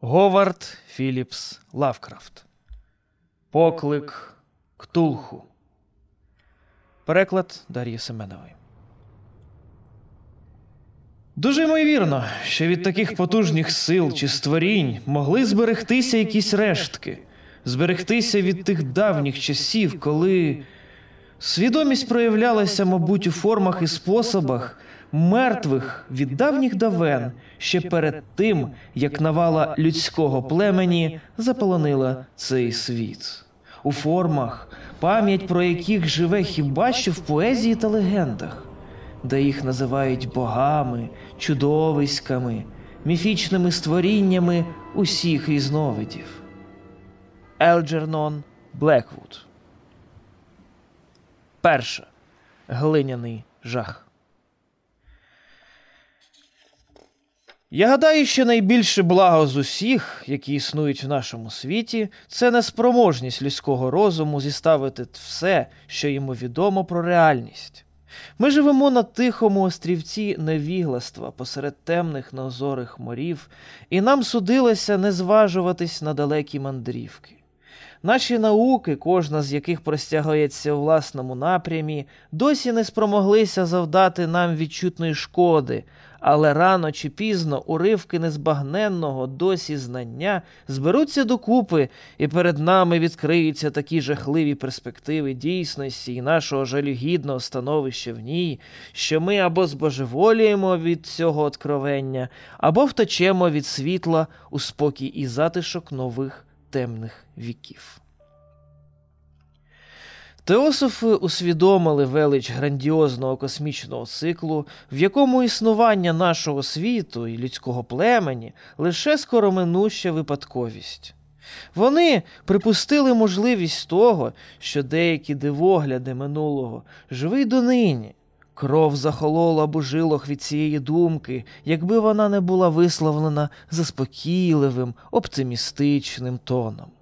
Говард Філіпс Лавкрафт. Поклик Ктулху. Переклад Дар'ї Семенової. Дуже ймовірно, що від таких потужних сил чи створінь могли зберегтися якісь рештки, зберегтися від тих давніх часів, коли свідомість проявлялася, мабуть, у формах і способах мертвих від давніх давен ще перед тим, як навала людського племені заполонила цей світ, у формах, пам'ять про яких живе хіба що в поезії та легендах, де їх називають богами, чудовиськами, міфічними створіннями усіх різновидів. Елджернон Блеквуд. Перше. Глиняний жах. Я гадаю, що найбільше благо з усіх, які існують в нашому світі, це неспроможність людського розуму зіставити все, що йому відомо про реальність. Ми живемо на тихому острівці невігластва посеред темних неозорих морів, і нам судилося не зважуватись на далекі мандрівки. Наші науки, кожна з яких простягається у власному напрямі, досі не спромоглися завдати нам відчутної шкоди, але рано чи пізно уривки незбагненного досі знання зберуться докупи, і перед нами відкриються такі жахливі перспективи дійсності і нашого жалюгідного становища в ній, що ми або збожеволіємо від цього откровення, або втечемо від світла у спокій і затишок нових темних віків. Теософи усвідомили велич грандіозного космічного циклу, в якому існування нашого світу і людського племені лише скороминуща випадковість. Вони припустили можливість того, що деякі дивогляди минулого живі донині. Кров захолола б у від цієї думки, якби вона не була висловлена заспокійливим, оптимістичним тоном.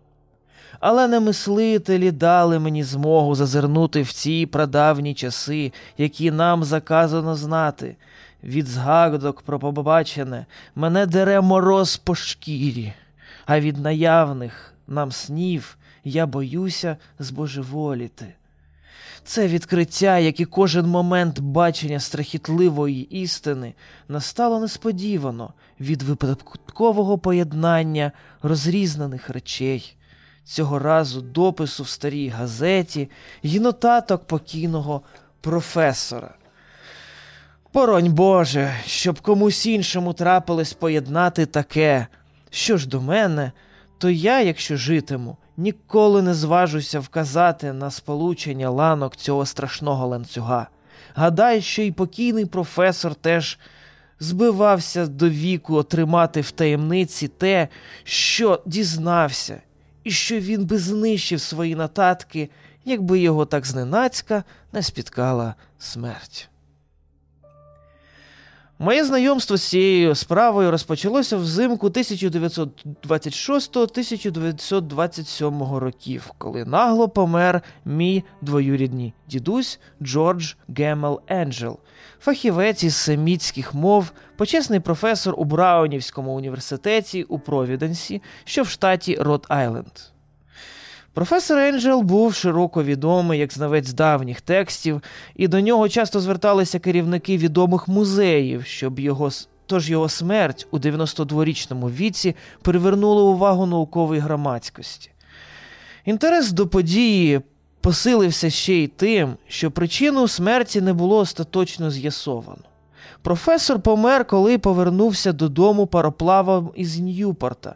Але не мислителі дали мені змогу зазирнути в ці прадавні часи, які нам заказано знати. Від згадок про побачене мене дере мороз по шкірі, а від наявних нам снів я боюся збожеволіти. Це відкриття, як і кожен момент бачення страхітливої істини, настало несподівано від випадкового поєднання розрізнених речей цього разу допису в старій газеті й нотаток покійного професора. Поронь Боже, щоб комусь іншому трапилось поєднати таке. Що ж до мене, то я, якщо житиму, ніколи не зважуся вказати на сполучення ланок цього страшного ланцюга. Гадай, що й покійний професор теж збивався до віку отримати в таємниці те, що дізнався, і що він би знищив свої нататки, якби його так зненацька не спіткала смерть. Моє знайомство з цією справою розпочалося взимку 1926-1927 років, коли нагло помер мій двоюрідний дідусь Джордж Гемел Енджел, фахівець із семітських мов, почесний професор у Браунівському університеті у Провіденсі, що в штаті Рот Айленд. Професор Енджел був широко відомий як знавець давніх текстів, і до нього часто зверталися керівники відомих музеїв, щоб його тож його смерть у 92-річному віці привернула увагу наукової громадськості. Інтерес до події посилився ще й тим, що причину смерті не було остаточно з'ясовано. Професор помер, коли повернувся додому пароплавом із Ньюпорта.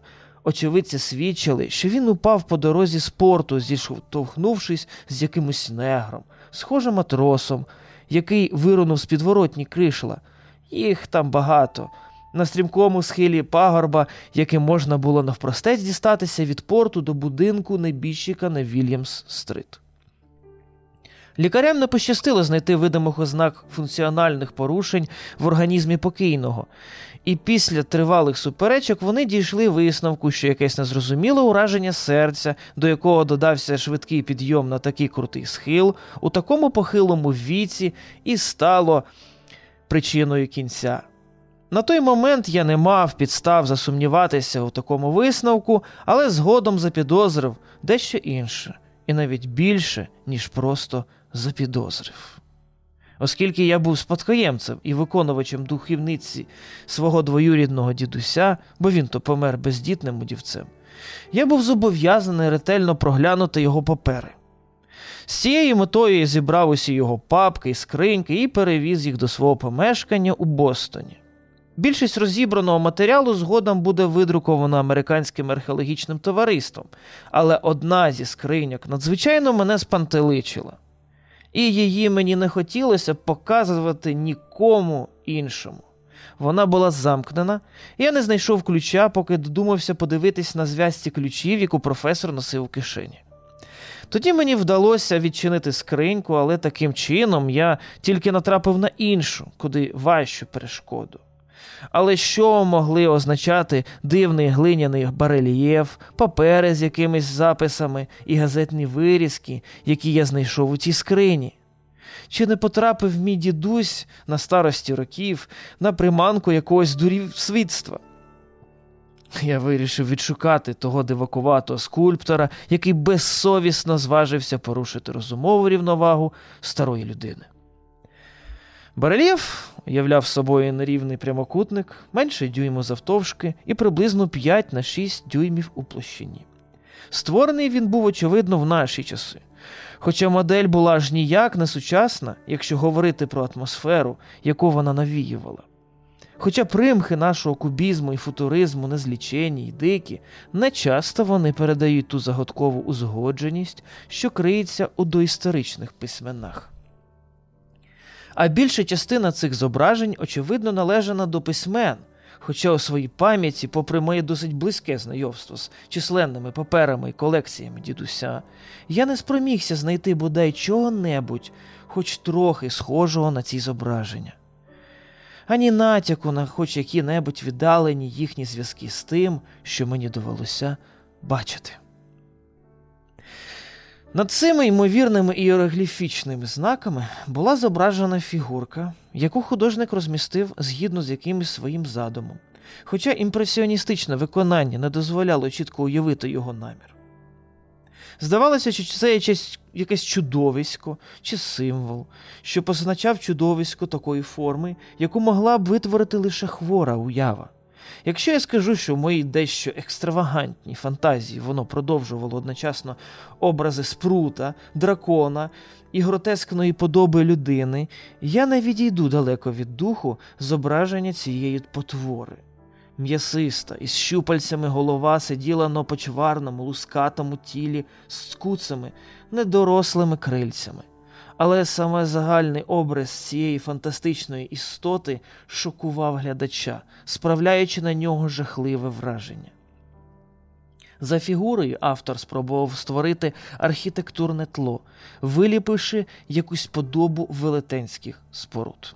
Очевидці свідчили, що він упав по дорозі з порту, зіштовхнувшись з якимось негром, схожим матросом, який вирунув з підворотні кришла. Їх там багато. На стрімкому схилі пагорба, яким можна було навпростець дістатися від порту до будинку небіжчика на Вільямс Стрит. Лікарям не пощастило знайти видимих ознак функціональних порушень в організмі покійного, і після тривалих суперечок вони дійшли висновку, що якесь незрозуміле ураження серця, до якого додався швидкий підйом на такий крутий схил, у такому похилому віці і стало причиною кінця. На той момент я не мав підстав засумніватися у такому висновку, але згодом запідозрив дещо інше, і навіть більше, ніж просто запідозрив. Оскільки я був спадкоємцем і виконувачем духівниці свого двоюрідного дідуся, бо він то помер бездітним удівцем, я був зобов'язаний ретельно проглянути його папери. З цією метою я зібрав усі його папки і скриньки і перевіз їх до свого помешкання у Бостоні. Більшість розібраного матеріалу згодом буде видруковано американським археологічним товариством, але одна зі скриньок надзвичайно мене спантеличила, і її мені не хотілося показувати нікому іншому. Вона була замкнена, і я не знайшов ключа, поки додумався подивитись на зв'язці ключів, яку професор носив у кишені. Тоді мені вдалося відчинити скриньку, але таким чином я тільки натрапив на іншу, куди важчу перешкоду. Але що могли означати дивний глиняний барельєф, папери з якимись записами і газетні вирізки, які я знайшов у цій скрині? Чи не потрапив мій дідусь на старості років на приманку якогось дурівсвітства? Я вирішив відшукати того дивакуватого скульптора, який безсовісно зважився порушити розумову рівновагу старої людини. Барельєф являв собою нерівний прямокутник, менше дюйму завтовшки і приблизно 5 на 6 дюймів у площині. Створений він був, очевидно, в наші часи. Хоча модель була аж ніяк не сучасна, якщо говорити про атмосферу, яку вона навіювала. Хоча примхи нашого кубізму і футуризму незлічені й дикі, не часто вони передають ту загадкову узгодженість, що криється у доісторичних письменах. А більша частина цих зображень, очевидно, належала до письмен, хоча у своїй пам'яті, попри моє досить близьке знайомство з численними паперами і колекціями дідуся, я не спромігся знайти бодай чого-небудь, хоч трохи схожого на ці зображення. Ані натяку на хоч які-небудь віддалені їхні зв'язки з тим, що мені довелося бачити. Над цими ймовірними іерогліфічними знаками була зображена фігурка, яку художник розмістив згідно з якимось своїм задумом, хоча імпресіоністичне виконання не дозволяло чітко уявити його намір. Здавалося, що це якесь, якесь чудовисько чи символ, що позначав чудовисько такої форми, яку могла б витворити лише хвора уява. Якщо я скажу, що в моїй дещо екстравагантній фантазії воно продовжувало одночасно образи спрута, дракона і гротескної подоби людини, я не відійду далеко від духу зображення цієї потвори. М'ясиста, із щупальцями голова сиділа на почварному, лускатому тілі з куцами, недорослими крильцями. Але саме загальний образ цієї фантастичної істоти шокував глядача, справляючи на нього жахливе враження. За фігурою автор спробував створити архітектурне тло, виліпивши якусь подобу велетенських споруд.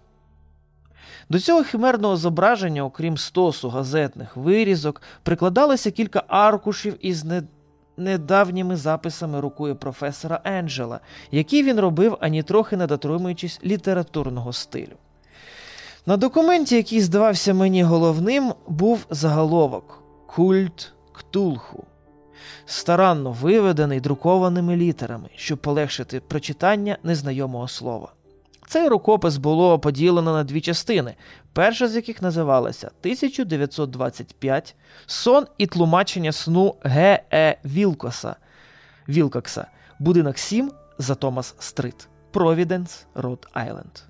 До цього химерного зображення, окрім стосу газетних вирізок, прикладалося кілька аркушів із не... недавніми записами рукою професора Енджела, які він робив, ані трохи не дотримуючись літературного стилю. На документі, який здавався мені головним, був заголовок Культ Ктулху, старанно виведений друкованими літерами, щоб полегшити прочитання незнайомого слова. Цей рукопис було поділено на дві частини, перша з яких називалася 1925 Сон і тлумачення сну Г. Е. Вілкоса. Вілкокса, будинок 7 за Томас Стрит, Провіденс, Род Айленд.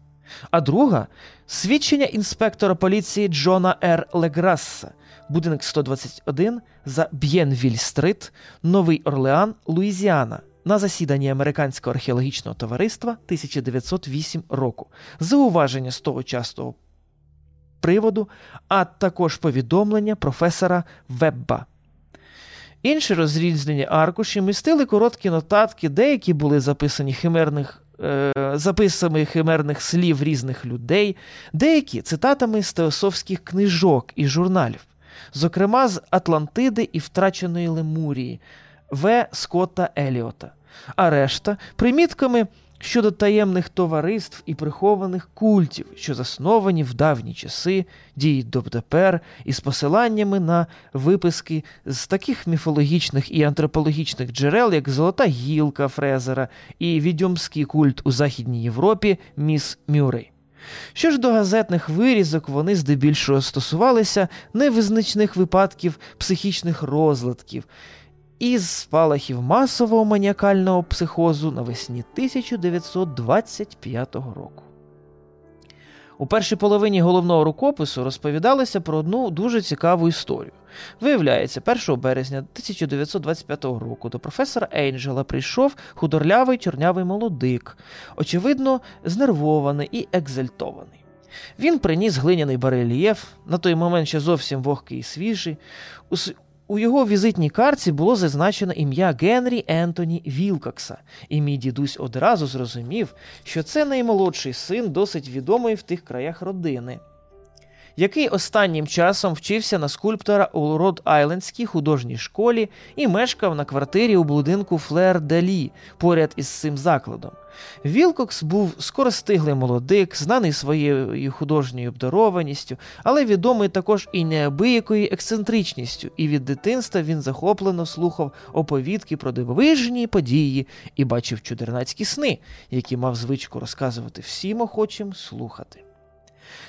А друга свідчення інспектора поліції Джона Р. Леграсса, будинок 121 за Б'єнвіль Стрит, Новий Орлеан, Луїзіана на засіданні Американського археологічного товариства 1908 року, зауваження з того частого приводу, а також повідомлення професора Вебба. Інші розрізнені аркуші містили короткі нотатки, деякі були записані химерних. Е, записами химерних слів різних людей, деякі цитатами з теософських книжок і журналів, зокрема з Атлантиди і Втраченої Лемурії, в. Скотта Еліота, а решта примітками щодо таємних товариств і прихованих культів, що засновані в давні часи, діють дотепер із посиланнями на виписки з таких міфологічних і антропологічних джерел, як Золота гілка Фрезера і відьомський культ у Західній Європі Міс Мюррей. Що ж до газетних вирізок, вони здебільшого стосувалися невизначних випадків психічних розладків із спалахів масового маніакального психозу навесні 1925 року. У першій половині головного рукопису розповідалося про одну дуже цікаву історію. Виявляється, 1 березня 1925 року до професора Ейнджела прийшов худорлявий чорнявий молодик, очевидно, знервований і екзальтований. Він приніс глиняний барельєф, на той момент ще зовсім вогкий і свіжий. У його візитній карті було зазначено ім'я Генрі Ентоні Вілкокса, і мій дідусь одразу зрозумів, що це наймолодший син досить відомої в тих краях родини який останнім часом вчився на скульптора у Род-Айлендській художній школі і мешкав на квартирі у будинку Флер Далі поряд із цим закладом. Вілкокс був скоростиглий молодик, знаний своєю художньою обдарованістю, але відомий також і неабиякою ексцентричністю, і від дитинства він захоплено слухав оповідки про дивовижні події і бачив чудернацькі сни, які мав звичку розказувати всім охочим слухати.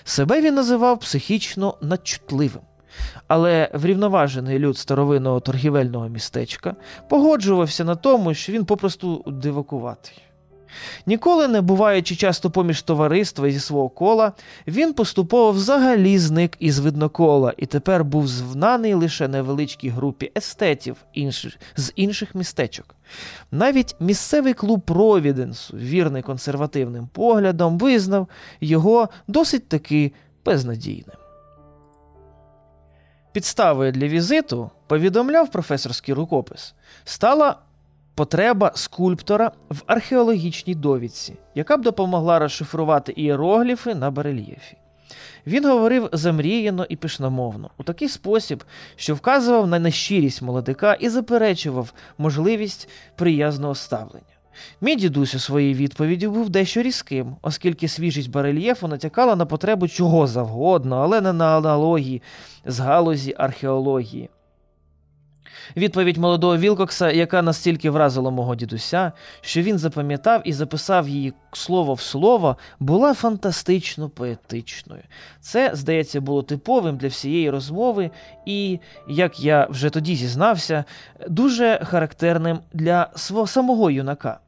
Себе він називав психічно надчутливим. Але врівноважений люд старовинного торгівельного містечка погоджувався на тому, що він попросту дивакуватий. Ніколи не буваючи часто поміж товариства зі свого кола, він поступово взагалі зник із виднокола і тепер був знаний лише невеличкій групі естетів з інших містечок. Навіть місцевий клуб Провіденсу, вірний консервативним поглядом, визнав його досить таки безнадійним. Підставою для візиту повідомляв професорський рукопис, стала потреба скульптора в археологічній довідці, яка б допомогла розшифрувати ієрогліфи на барельєфі. Він говорив замріяно і пишномовно, у такий спосіб, що вказував на нещирість молодика і заперечував можливість приязного ставлення. Мій дідусь у своїй відповіді був дещо різким, оскільки свіжість барельєфу натякала на потребу чого завгодно, але не на аналогії з галузі археології. Відповідь молодого Вілкокса, яка настільки вразила мого дідуся, що він запам'ятав і записав її слово в слово, була фантастично поетичною. Це, здається, було типовим для всієї розмови, і, як я вже тоді зізнався, дуже характерним для свого самого юнака.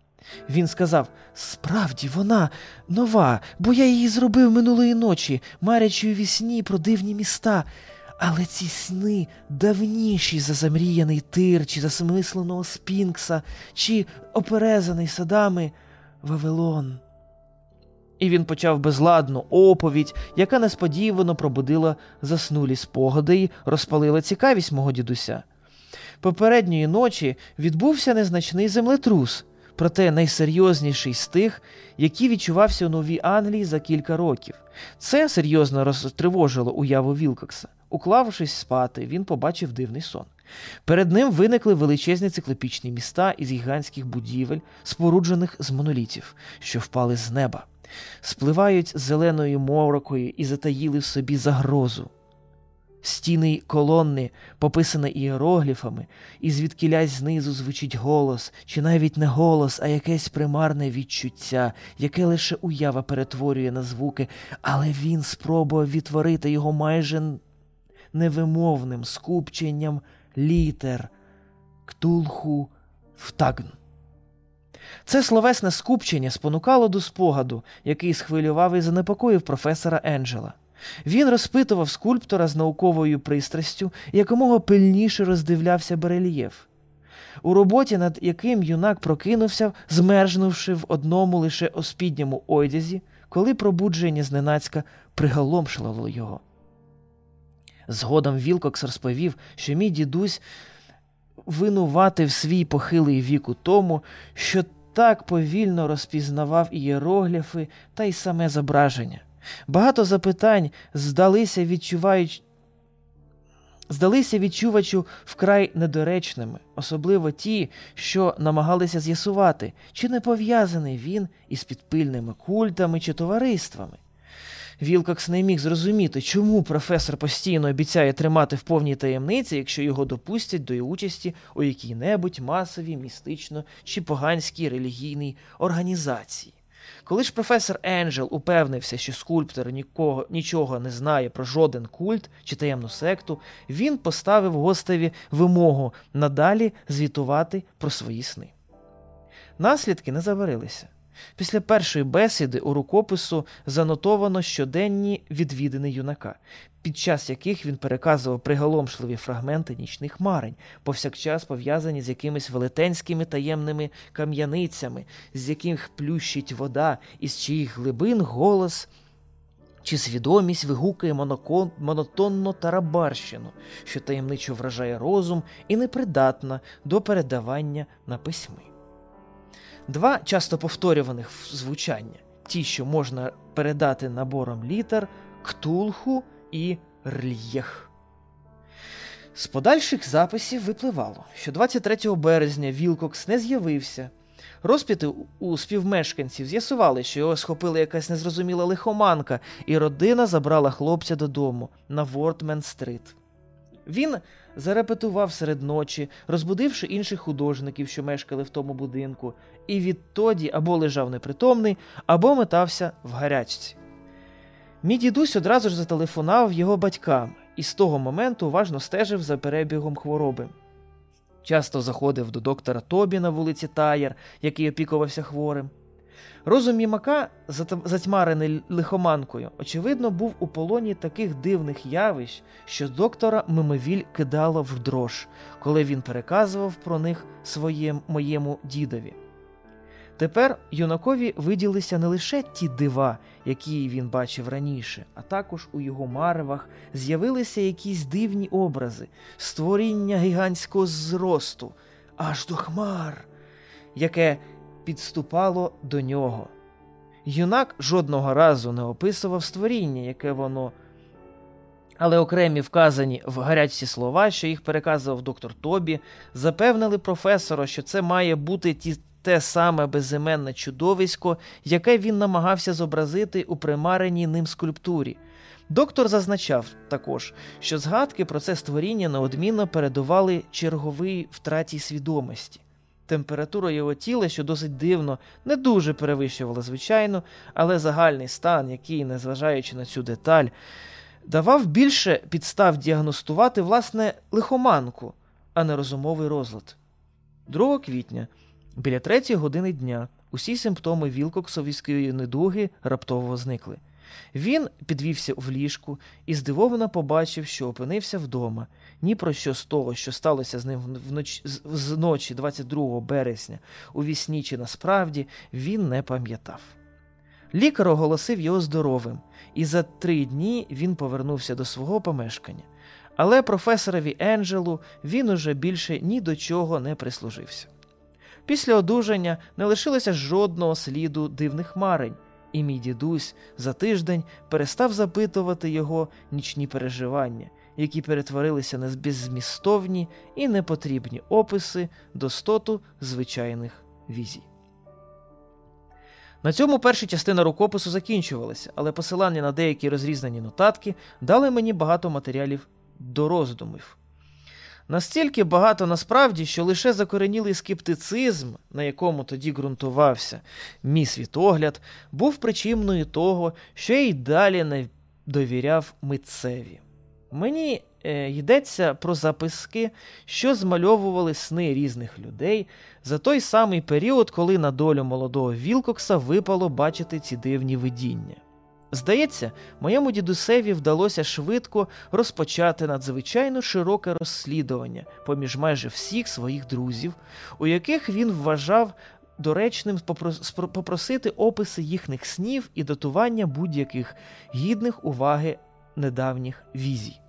Він сказав: справді, вона нова, бо я її зробив минулої ночі, марячи у вісні про дивні міста. Але ці сни давніші за замріяний тир, чи засмисленого Спінкса, чи оперезаний садами Вавилон. І він почав безладну оповідь, яка несподівано пробудила заснулі спогади й розпалила цікавість мого дідуся. Попередньої ночі відбувся незначний землетрус, проте найсерйозніший з тих, який відчувався у Новій Англії за кілька років. Це серйозно розтривожило уяву Вілкокса. Уклавшись спати, він побачив дивний сон. Перед ним виникли величезні циклопічні міста із гігантських будівель, споруджених з монолітів, що впали з неба, спливають зеленою морокою і затаїли в собі загрозу. Стіни й колонни, пописані іерогліфами, і звідкілязь знизу звучить голос, чи навіть не голос, а якесь примарне відчуття, яке лише уява перетворює на звуки, але він спробував відтворити його майже невимовним скупченням літер ктулху втагн. Це словесне скупчення спонукало до спогаду, який схвилював і занепокоїв професора Енджела. Він розпитував скульптора з науковою пристрастю, якомога пильніше роздивлявся барельєф. У роботі, над яким юнак прокинувся, змержнувши в одному лише оспідньому одязі, коли пробудження зненацька приголомшило його. Згодом Вілкокс розповів, що мій дідусь винуватив свій похилий вік у тому, що так повільно розпізнавав ієрогліфи та й саме зображення. Багато запитань здалися, відчуваючи. здалися відчувачу вкрай недоречними, особливо ті, що намагалися з'ясувати, чи не пов'язаний він із підпильними культами чи товариствами. Вілкокс не міг зрозуміти, чому професор постійно обіцяє тримати в повній таємниці, якщо його допустять до участі у якій-небудь масовій, містично чи поганській релігійній організації. Коли ж професор Енджел упевнився, що скульптор нікого, нічого не знає про жоден культ чи таємну секту, він поставив гостеві вимогу надалі звітувати про свої сни. Наслідки не заварилися. Після першої бесіди у рукопису занотовано щоденні відвідини юнака, під час яких він переказував приголомшливі фрагменти нічних марень, повсякчас пов'язані з якимись велетенськими таємними кам'яницями, з яких плющить вода, із чиїх глибин голос. Чи свідомість вигукує монокон, монотонно тарабарщину, що таємничо вражає розум і непридатна до передавання на письми. Два часто повторюваних звучання ті, що можна передати набором літер ктулху і рльєх. З подальших записів випливало, що 23 березня Вілкокс не з'явився. Розпіти у співмешканців з'ясували, що його схопила якась незрозуміла лихоманка, і родина забрала хлопця додому на Вортмен-стрит. Він зарепетував серед ночі, розбудивши інших художників, що мешкали в тому будинку, і відтоді або лежав непритомний, або метався в гарячці. Мій дідусь одразу ж зателефонував його батькам і з того моменту уважно стежив за перебігом хвороби. Часто заходив до доктора Тобі на вулиці Таєр, який опікувався хворим. Розум Мімака, затьмарений лихоманкою, очевидно, був у полоні таких дивних явищ, що доктора мимовіль кидало в дрож, коли він переказував про них своєму моєму дідові. Тепер юнакові виділися не лише ті дива, які він бачив раніше, а також у його маревах з'явилися якісь дивні образи, створіння гігантського зросту, аж до хмар, яке підступало до нього. Юнак жодного разу не описував створіння, яке воно. Але окремі вказані в гарячці слова, що їх переказував доктор Тобі, запевнили професора, що це має бути ті те саме безіменне чудовисько, яке він намагався зобразити у примареній ним скульптурі. Доктор зазначав також, що згадки про це створіння неодмінно передували черговій втраті свідомості. Температура його тіла, що досить дивно, не дуже перевищувала звичайну, але загальний стан, який, незважаючи на цю деталь, давав більше підстав діагностувати власне лихоманку, а не розумовий розлад. 2 квітня Біля третьої години дня усі симптоми вілкоксовської недуги раптово зникли. Він підвівся в ліжку і здивовано побачив, що опинився вдома. Ні про що з того, що сталося з ним вночі, з ночі 22 березня, у вісні чи насправді, він не пам'ятав. Лікар оголосив його здоровим, і за три дні він повернувся до свого помешкання. Але професорові Енджелу він уже більше ні до чого не прислужився. Після одужання не лишилося жодного сліду дивних марень, і мій дідусь за тиждень перестав запитувати його нічні переживання, які перетворилися на беззмістовні і непотрібні описи достоту звичайних візій. На цьому перша частина рукопису закінчувалася, але посилання на деякі розрізані нотатки дали мені багато матеріалів до роздумів. Настільки багато насправді, що лише закоренілий скептицизм, на якому тоді ґрунтувався мій світогляд, був причиною того, що я й далі не довіряв митцеві. Мені е, йдеться про записки, що змальовували сни різних людей за той самий період, коли на долю молодого Вілкокса випало бачити ці дивні видіння. Здається, моєму дідусеві вдалося швидко розпочати надзвичайно широке розслідування поміж майже всіх своїх друзів, у яких він вважав доречним попросити описи їхніх снів і датування будь-яких гідних уваги недавніх візій.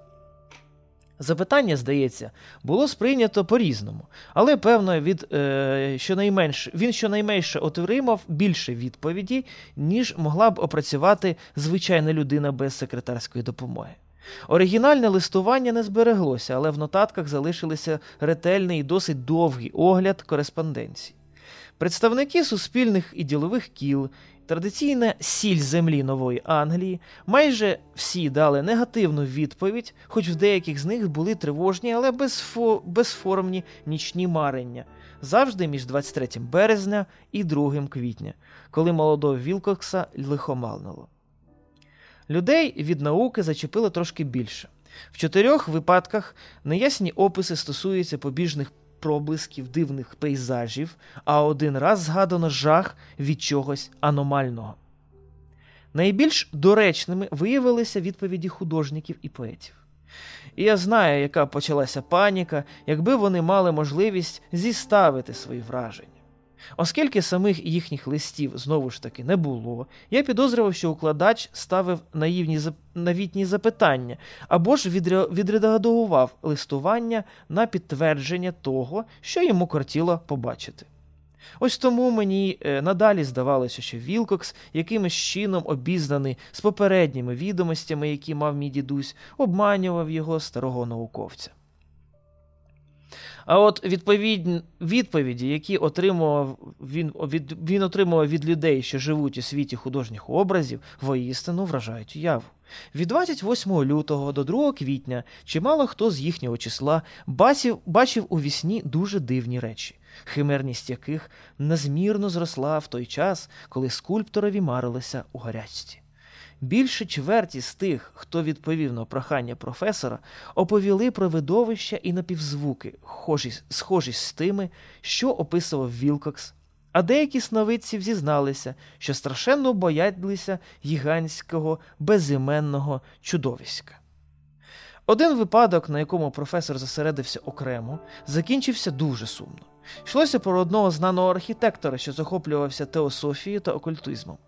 Запитання, здається, було сприйнято по-різному, але певно, від, е, щонайменш, він щонайменше отримав більше відповіді, ніж могла б опрацювати звичайна людина без секретарської допомоги. Оригінальне листування не збереглося, але в нотатках залишилися ретельний і досить довгий огляд кореспонденції. Представники суспільних і ділових кіл, традиційна сіль землі Нової Англії, майже всі дали негативну відповідь, хоч в деяких з них були тривожні, але безфо... безформні нічні марення, завжди між 23 березня і 2 квітня, коли молодого Вілкокса лихомалнуло. Людей від науки зачепило трошки більше. В чотирьох випадках неясні описи стосуються побіжних проблисків дивних пейзажів, а один раз згадано жах від чогось аномального. Найбільш доречними виявилися відповіді художників і поетів. І я знаю, яка почалася паніка, якби вони мали можливість зіставити свої враження. Оскільки самих їхніх листів знову ж таки не було, я підозрював, що укладач ставив наївні навітні запитання або ж відредагував листування на підтвердження того, що йому кортіло побачити. Ось тому мені е, надалі здавалося, що Вілкокс якимось чином обізнаний з попередніми відомостями, які мав мій дідусь, обманював його старого науковця. А от відповідь, відповіді, які отримував він від, він отримував від людей, що живуть у світі художніх образів, воістину вражають уяву. Від 28 лютого до 2 квітня чимало хто з їхнього числа бачив, бачив у вісні дуже дивні речі, химерність яких незмірно зросла в той час, коли скульпторові марилися у гарячці. Більше чверті з тих, хто відповів на прохання професора, оповіли про видовища і напівзвуки, схожі, з тими, що описував Вілкокс, а деякі сновидці зізналися, що страшенно боялися гігантського безіменного чудовиська. Один випадок, на якому професор зосередився окремо, закінчився дуже сумно. Йшлося про одного знаного архітектора, що захоплювався теософією та окультизмом.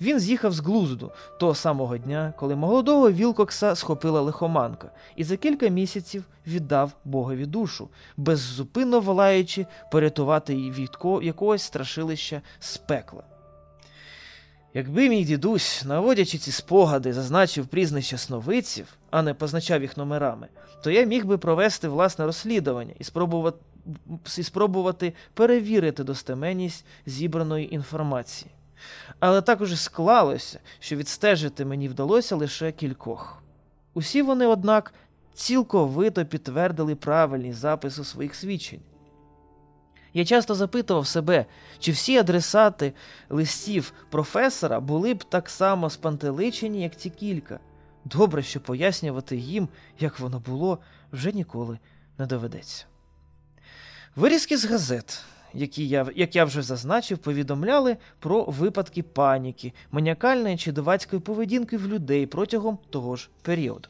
Він з'їхав з глузду того самого дня, коли молодого Вілкокса схопила лихоманка, і за кілька місяців віддав Богові душу, беззупинно волаючи порятувати її від якогось страшилища з пекла. Якби мій дідусь, наводячи ці спогади, зазначив прізвища сновидців, а не позначав їх номерами, то я міг би провести власне розслідування і спробувати і спробувати перевірити достеменність зібраної інформації. Але також склалося, що відстежити мені вдалося лише кількох. Усі вони, однак, цілковито підтвердили правильний запис у своїх свідчень. Я часто запитував себе, чи всі адресати листів професора були б так само спантеличені, як ці кілька. Добре, що пояснювати їм, як воно було, вже ніколи не доведеться. Вирізки з газет які я, як я вже зазначив, повідомляли про випадки паніки, маніакальної чи дивацької поведінки в людей протягом того ж періоду.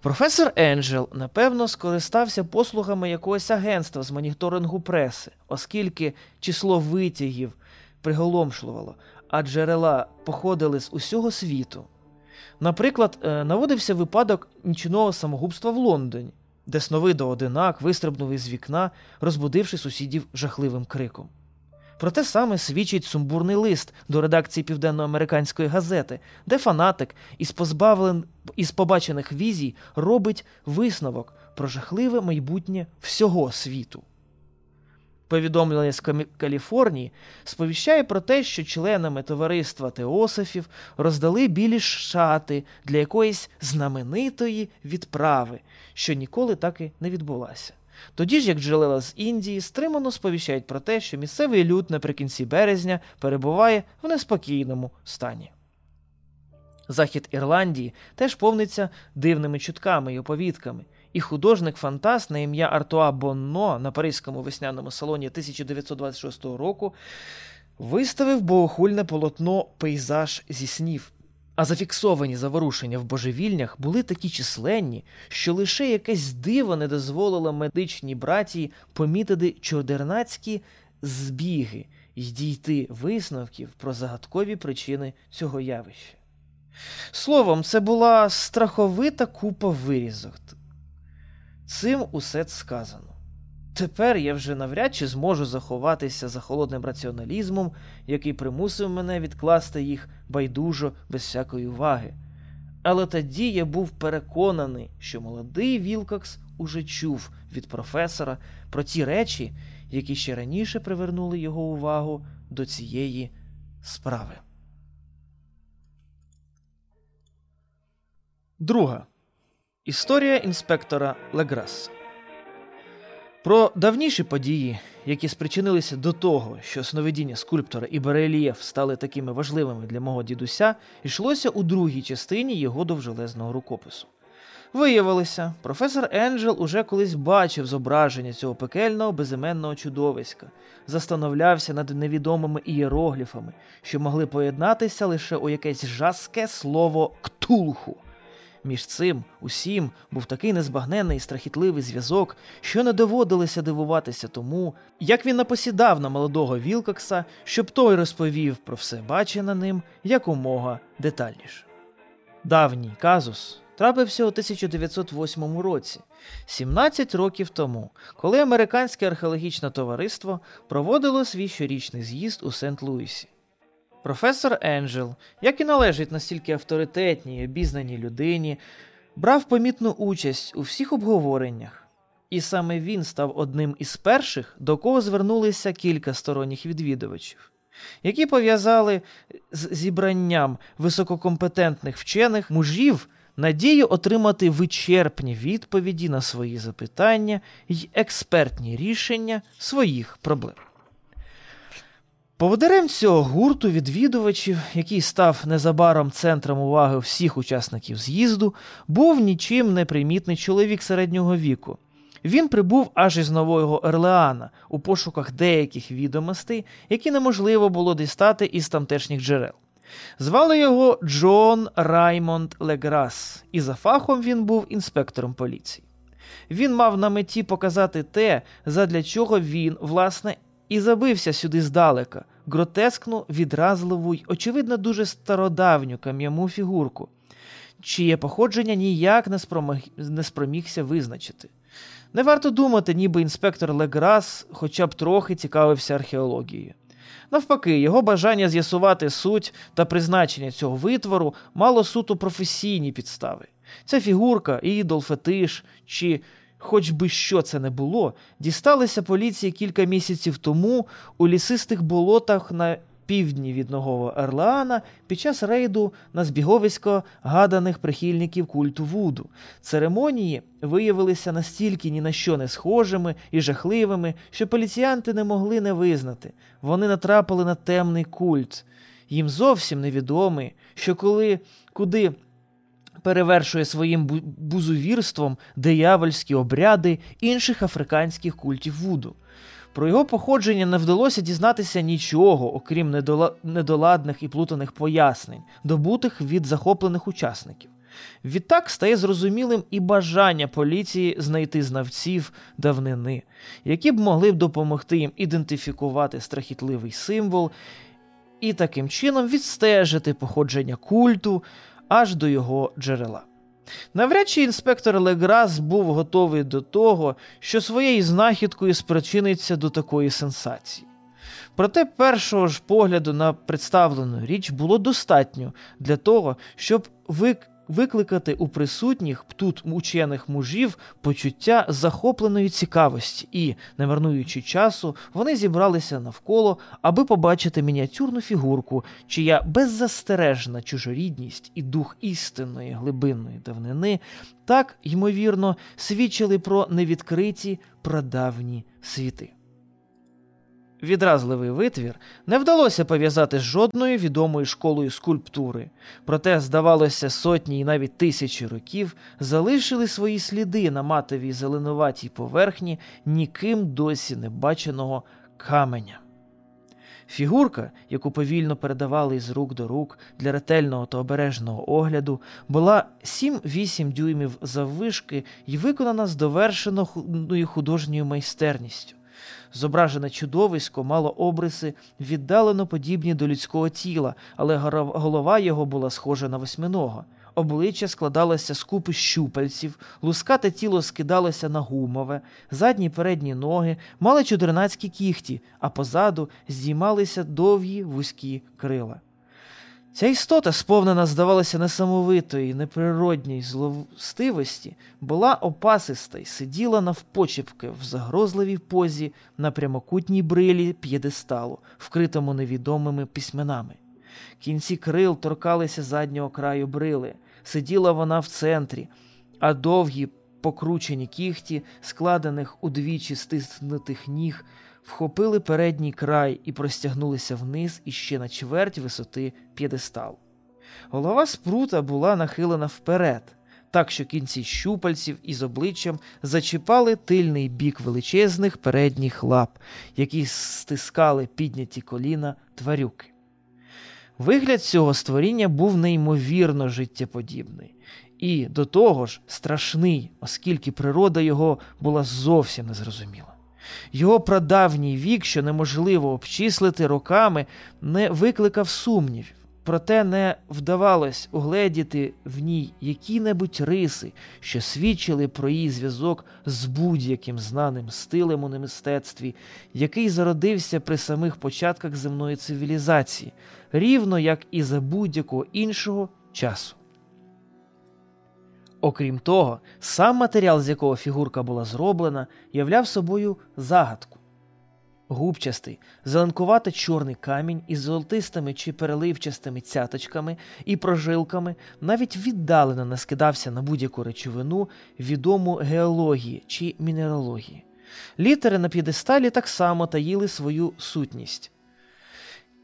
Професор Енджел, напевно, скористався послугами якогось агентства з моніторингу преси, оскільки число витягів приголомшлювало, а джерела походили з усього світу. Наприклад, е, наводився випадок нічного самогубства в Лондоні де сновидо одинак вистрибнув із вікна, розбудивши сусідів жахливим криком. Про те саме свідчить сумбурний лист до редакції південноамериканської газети, де фанатик із позбавлен із побачених візій робить висновок про жахливе майбутнє всього світу. Повідомлення з Каліфорнії сповіщає про те, що членами товариства теософів роздали білі шати для якоїсь знаменитої відправи, що ніколи так і не відбулася. Тоді ж, як джерела з Індії, стримано сповіщають про те, що місцевий люд наприкінці березня перебуває в неспокійному стані. Захід Ірландії теж повниться дивними чутками й оповідками і художник-фантаст на ім'я Артуа Бонно на Паризькому весняному салоні 1926 року виставив богохульне полотно пейзаж зі снів. А зафіксовані заворушення в божевільнях були такі численні, що лише якесь диво не дозволило медичній братії помітити чордернацькі збіги і дійти висновків про загадкові причини цього явища. Словом, це була страховита купа вирізок. Цим усе сказано. Тепер я вже навряд чи зможу заховатися за холодним раціоналізмом, який примусив мене відкласти їх байдужо без всякої уваги. Але тоді я був переконаний, що молодий Вілкокс уже чув від професора про ті речі, які ще раніше привернули його увагу до цієї справи. Друга історія інспектора Леграса. Про давніші події, які спричинилися до того, що сновидіння скульптора і барельєф стали такими важливими для мого дідуся, йшлося у другій частині його довжелезного рукопису. Виявилося, професор Енджел уже колись бачив зображення цього пекельного безіменного чудовиська, застановлявся над невідомими ієрогліфами, що могли поєднатися лише у якесь жаске слово ктулху. Між цим усім був такий незбагненний і страхітливий зв'язок, що не доводилося дивуватися тому, як він напосідав на молодого Вілкокса, щоб той розповів про все бачене ним якомога детальніше. Давній казус трапився у 1908 році, 17 років тому, коли американське археологічне товариство проводило свій щорічний з'їзд у Сент-Луісі. Професор Енджел, як і належить настільки авторитетній і обізнаній людині, брав помітну участь у всіх обговореннях, і саме він став одним із перших, до кого звернулися кілька сторонніх відвідувачів, які пов'язали з зібранням висококомпетентних вчених мужів надію отримати вичерпні відповіді на свої запитання й експертні рішення своїх проблем. Поводирем цього гурту відвідувачів, який став незабаром центром уваги всіх учасників з'їзду, був нічим не примітний чоловік середнього віку. Він прибув аж із Нового Орлеана у пошуках деяких відомостей, які неможливо було дістати із тамтешніх джерел. Звали його Джон Раймонд Леграс, і за фахом він був інспектором поліції. Він мав на меті показати те, задля чого він, власне, і забився сюди здалека, гротескну, відразливу й, очевидно, дуже стародавню кам'яму фігурку, чиє походження ніяк не, спроміг... не спромігся визначити. Не варто думати, ніби інспектор Леграс хоча б трохи цікавився археологією. Навпаки, його бажання з'ясувати суть та призначення цього витвору мало суто професійні підстави. Ця фігурка, ідол, фетиш чи хоч би що це не було, дісталися поліції кілька місяців тому у лісистих болотах на півдні від Нового Орлеана під час рейду на збіговисько гаданих прихильників культу Вуду. Церемонії виявилися настільки ні на що не схожими і жахливими, що поліціянти не могли не визнати. Вони натрапили на темний культ. Їм зовсім невідомий, що коли куди перевершує своїм бузувірством диявольські обряди інших африканських культів Вуду. Про його походження не вдалося дізнатися нічого, окрім недоладних і плутаних пояснень, добутих від захоплених учасників. Відтак стає зрозумілим і бажання поліції знайти знавців давнини, які б могли б допомогти їм ідентифікувати страхітливий символ і таким чином відстежити походження культу аж до його джерела. Навряд чи інспектор Леграс був готовий до того, що своєю знахідкою спричиниться до такої сенсації. Проте першого ж погляду на представлену річ було достатньо для того, щоб вик викликати у присутніх тут учених мужів почуття захопленої цікавості і, не марнуючи часу, вони зібралися навколо, аби побачити мініатюрну фігурку, чия беззастережна чужорідність і дух істинної глибинної давнини так, ймовірно, свідчили про невідкриті прадавні світи. Відразливий витвір не вдалося пов'язати з жодною відомою школою скульптури, проте, здавалося, сотні і навіть тисячі років залишили свої сліди на матовій зеленуватій поверхні ніким досі не баченого каменя. Фігурка, яку повільно передавали із рук до рук для ретельного та обережного огляду, була 7-8 дюймів заввишки і виконана з довершеною художньою майстерністю. Зображене чудовисько мало обриси віддалено подібні до людського тіла, але голова його була схожа на восьминого. Обличчя складалося з купи щупальців, лускате тіло скидалося на гумове, задні передні ноги мали чудернацькі кіхті, а позаду здіймалися довгі вузькі крила. Ця істота, сповнена, здавалося, несамовитої, неприродньої зловстивості, була опасиста й сиділа навпочіпки в загрозливій позі на прямокутній брилі п'єдесталу, вкритому невідомими письменами. Кінці крил торкалися заднього краю брили, сиділа вона в центрі, а довгі покручені кіхті, складених удвічі стиснутих ніг, вхопили передній край і простягнулися вниз іще на чверть висоти п'єдесталу. Голова спрута була нахилена вперед, так що кінці щупальців із обличчям зачіпали тильний бік величезних передніх лап, які стискали підняті коліна тварюки. Вигляд цього створіння був неймовірно життєподібний, і до того ж страшний, оскільки природа його була зовсім незрозуміла. Його прадавній вік, що неможливо обчислити роками, не викликав сумнівів, проте не вдавалось угледіти в ній які-небудь риси, що свідчили про її зв'язок з будь-яким знаним стилем у мистецтві, який зародився при самих початках земної цивілізації, рівно як і за будь-якого іншого часу. Окрім того, сам матеріал, з якого фігурка була зроблена, являв собою загадку. Губчастий, зеленкувато чорний камінь із золотистими чи переливчастими цяточками і прожилками навіть віддалено не скидався на будь-яку речовину, відому геології чи мінералогії. Літери на п'єдесталі так само таїли свою сутність.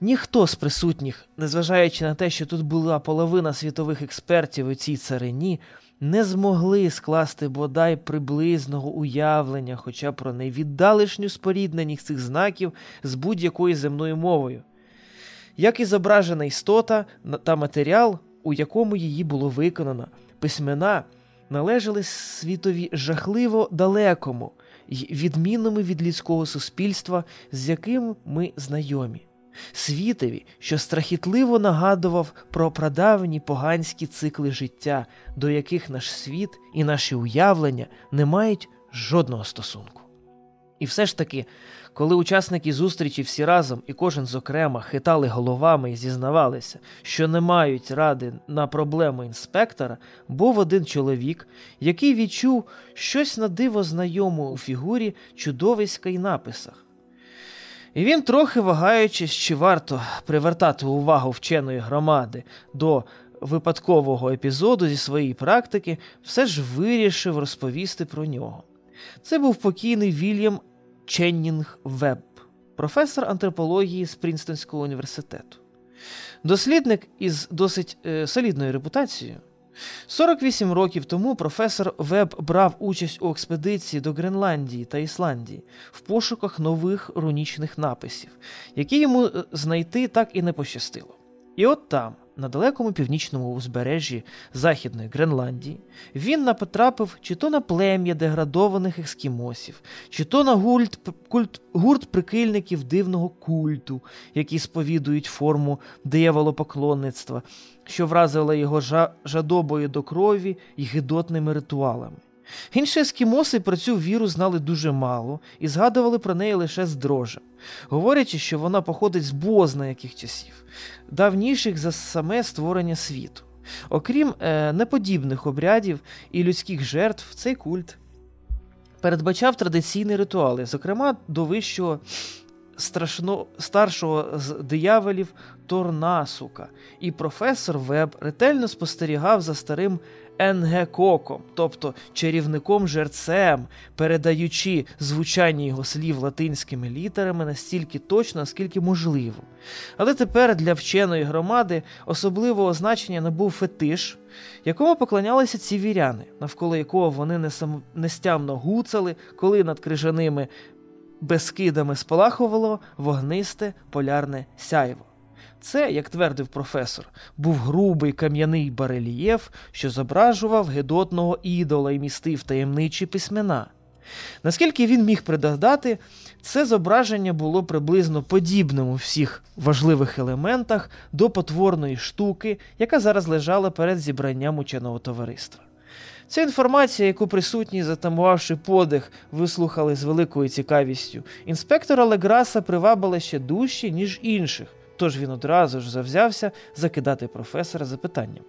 Ніхто з присутніх, незважаючи на те, що тут була половина світових експертів у цій царині, не змогли скласти бодай приблизного уявлення, хоча про найвіддалишню спорідненість цих знаків з будь-якою земною мовою, як і зображена істота та матеріал, у якому її було виконано, письмена належали світові жахливо далекому й відмінному від людського суспільства, з яким ми знайомі світові, що страхітливо нагадував про прадавні поганські цикли життя, до яких наш світ і наші уявлення не мають жодного стосунку. І все ж таки, коли учасники зустрічі всі разом і кожен зокрема хитали головами і зізнавалися, що не мають ради на проблему інспектора, був один чоловік, який відчув щось на диво знайоме у фігурі чудовиська й написах. І він, трохи вагаючись, чи варто привертати увагу вченої громади до випадкового епізоду зі своєї практики, все ж вирішив розповісти про нього. Це був покійний Вільям Ченнінг Вебб, професор антропології з Прінстонського університету. Дослідник із досить е, солідною репутацією. 48 років тому професор Веб брав участь у експедиції до Гренландії та Ісландії в пошуках нових рунічних написів, які йому е, знайти так і не пощастило. І от там, на далекому північному узбережжі Західної Гренландії, він напотрапив чи то на плем'я деградованих ескімосів, чи то на гульт, культ, гурт прикильників дивного культу, які сповідують форму дияволопоклонництва, що вразила його жадобою до крові і гидотними ритуалами. Інші ескімоси про цю віру знали дуже мало і згадували про неї лише з дрожем, говорячи, що вона походить з бозна яких часів, давніших за саме створення світу. Окрім е, неподібних обрядів і людських жертв, цей культ передбачав традиційні ритуали, зокрема до вищого страшно, старшого з дияволів Торнасука, і професор Веб ретельно спостерігав за старим Енгекоком, тобто чарівником жерцем, передаючи звучання його слів латинськими літерами настільки точно, наскільки можливо. Але тепер для вченої громади особливого значення набув фетиш, якому поклонялися ці віряни, навколо якого вони нестямно гуцали, коли над крижаними безкидами спалахувало вогнисте полярне сяйво. Це, як твердив професор, був грубий кам'яний барельєф, що зображував гедотного ідола і містив таємничі письмена. Наскільки він міг придадати, це зображення було приблизно подібним у всіх важливих елементах до потворної штуки, яка зараз лежала перед зібранням ученого товариства. Ця інформація, яку присутні, затамувавши подих, вислухали з великою цікавістю, інспектора Леграса привабила ще дужче, ніж інших тож він одразу ж завзявся закидати професора запитанням.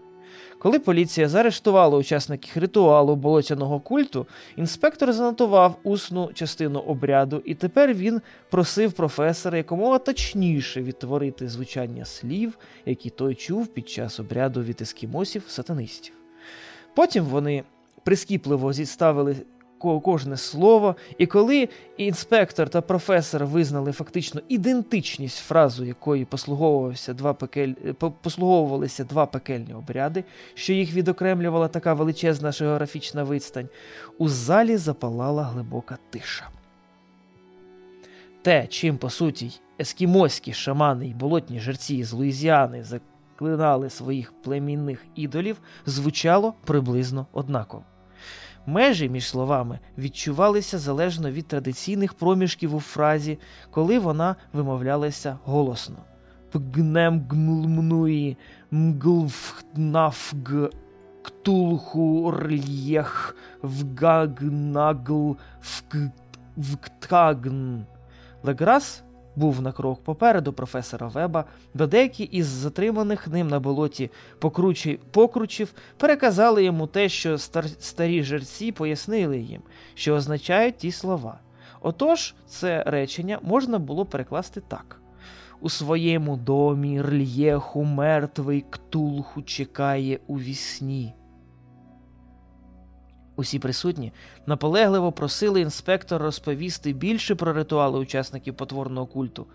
Коли поліція заарештувала учасників ритуалу болотяного культу, інспектор занотував усну частину обряду, і тепер він просив професора якомога точніше відтворити звучання слів, які той чув під час обряду від ескімосів сатанистів. Потім вони прискіпливо зіставили кожне слово, і коли інспектор та професор визнали фактично ідентичність фразу, якої послуговувалися два пекель... послуговувалися два пекельні обряди, що їх відокремлювала така величезна географічна відстань, у залі запалала глибока тиша. Те, чим, по суті, ескімоські шамани й болотні жерці з Луїзіани заклинали своїх племінних ідолів, звучало приблизно однаково. Межі між словами відчувалися залежно від традиційних проміжків у фразі, коли вона вимовлялася голосно. Пгнем гмлмнуї мглвнафг ктулху р'єх вгагнагл вктагн. Леграс був на крок попереду професора Веба, бо деякі із затриманих ним на болоті покручі, покручів переказали йому те, що стар, старі жерці пояснили їм, що означають ті слова. Отож, це речення можна було перекласти так. У своєму домі рльєху мертвий ктулху чекає у вісні. Усі присутні наполегливо просили інспектора розповісти більше про ритуали учасників потворного культу,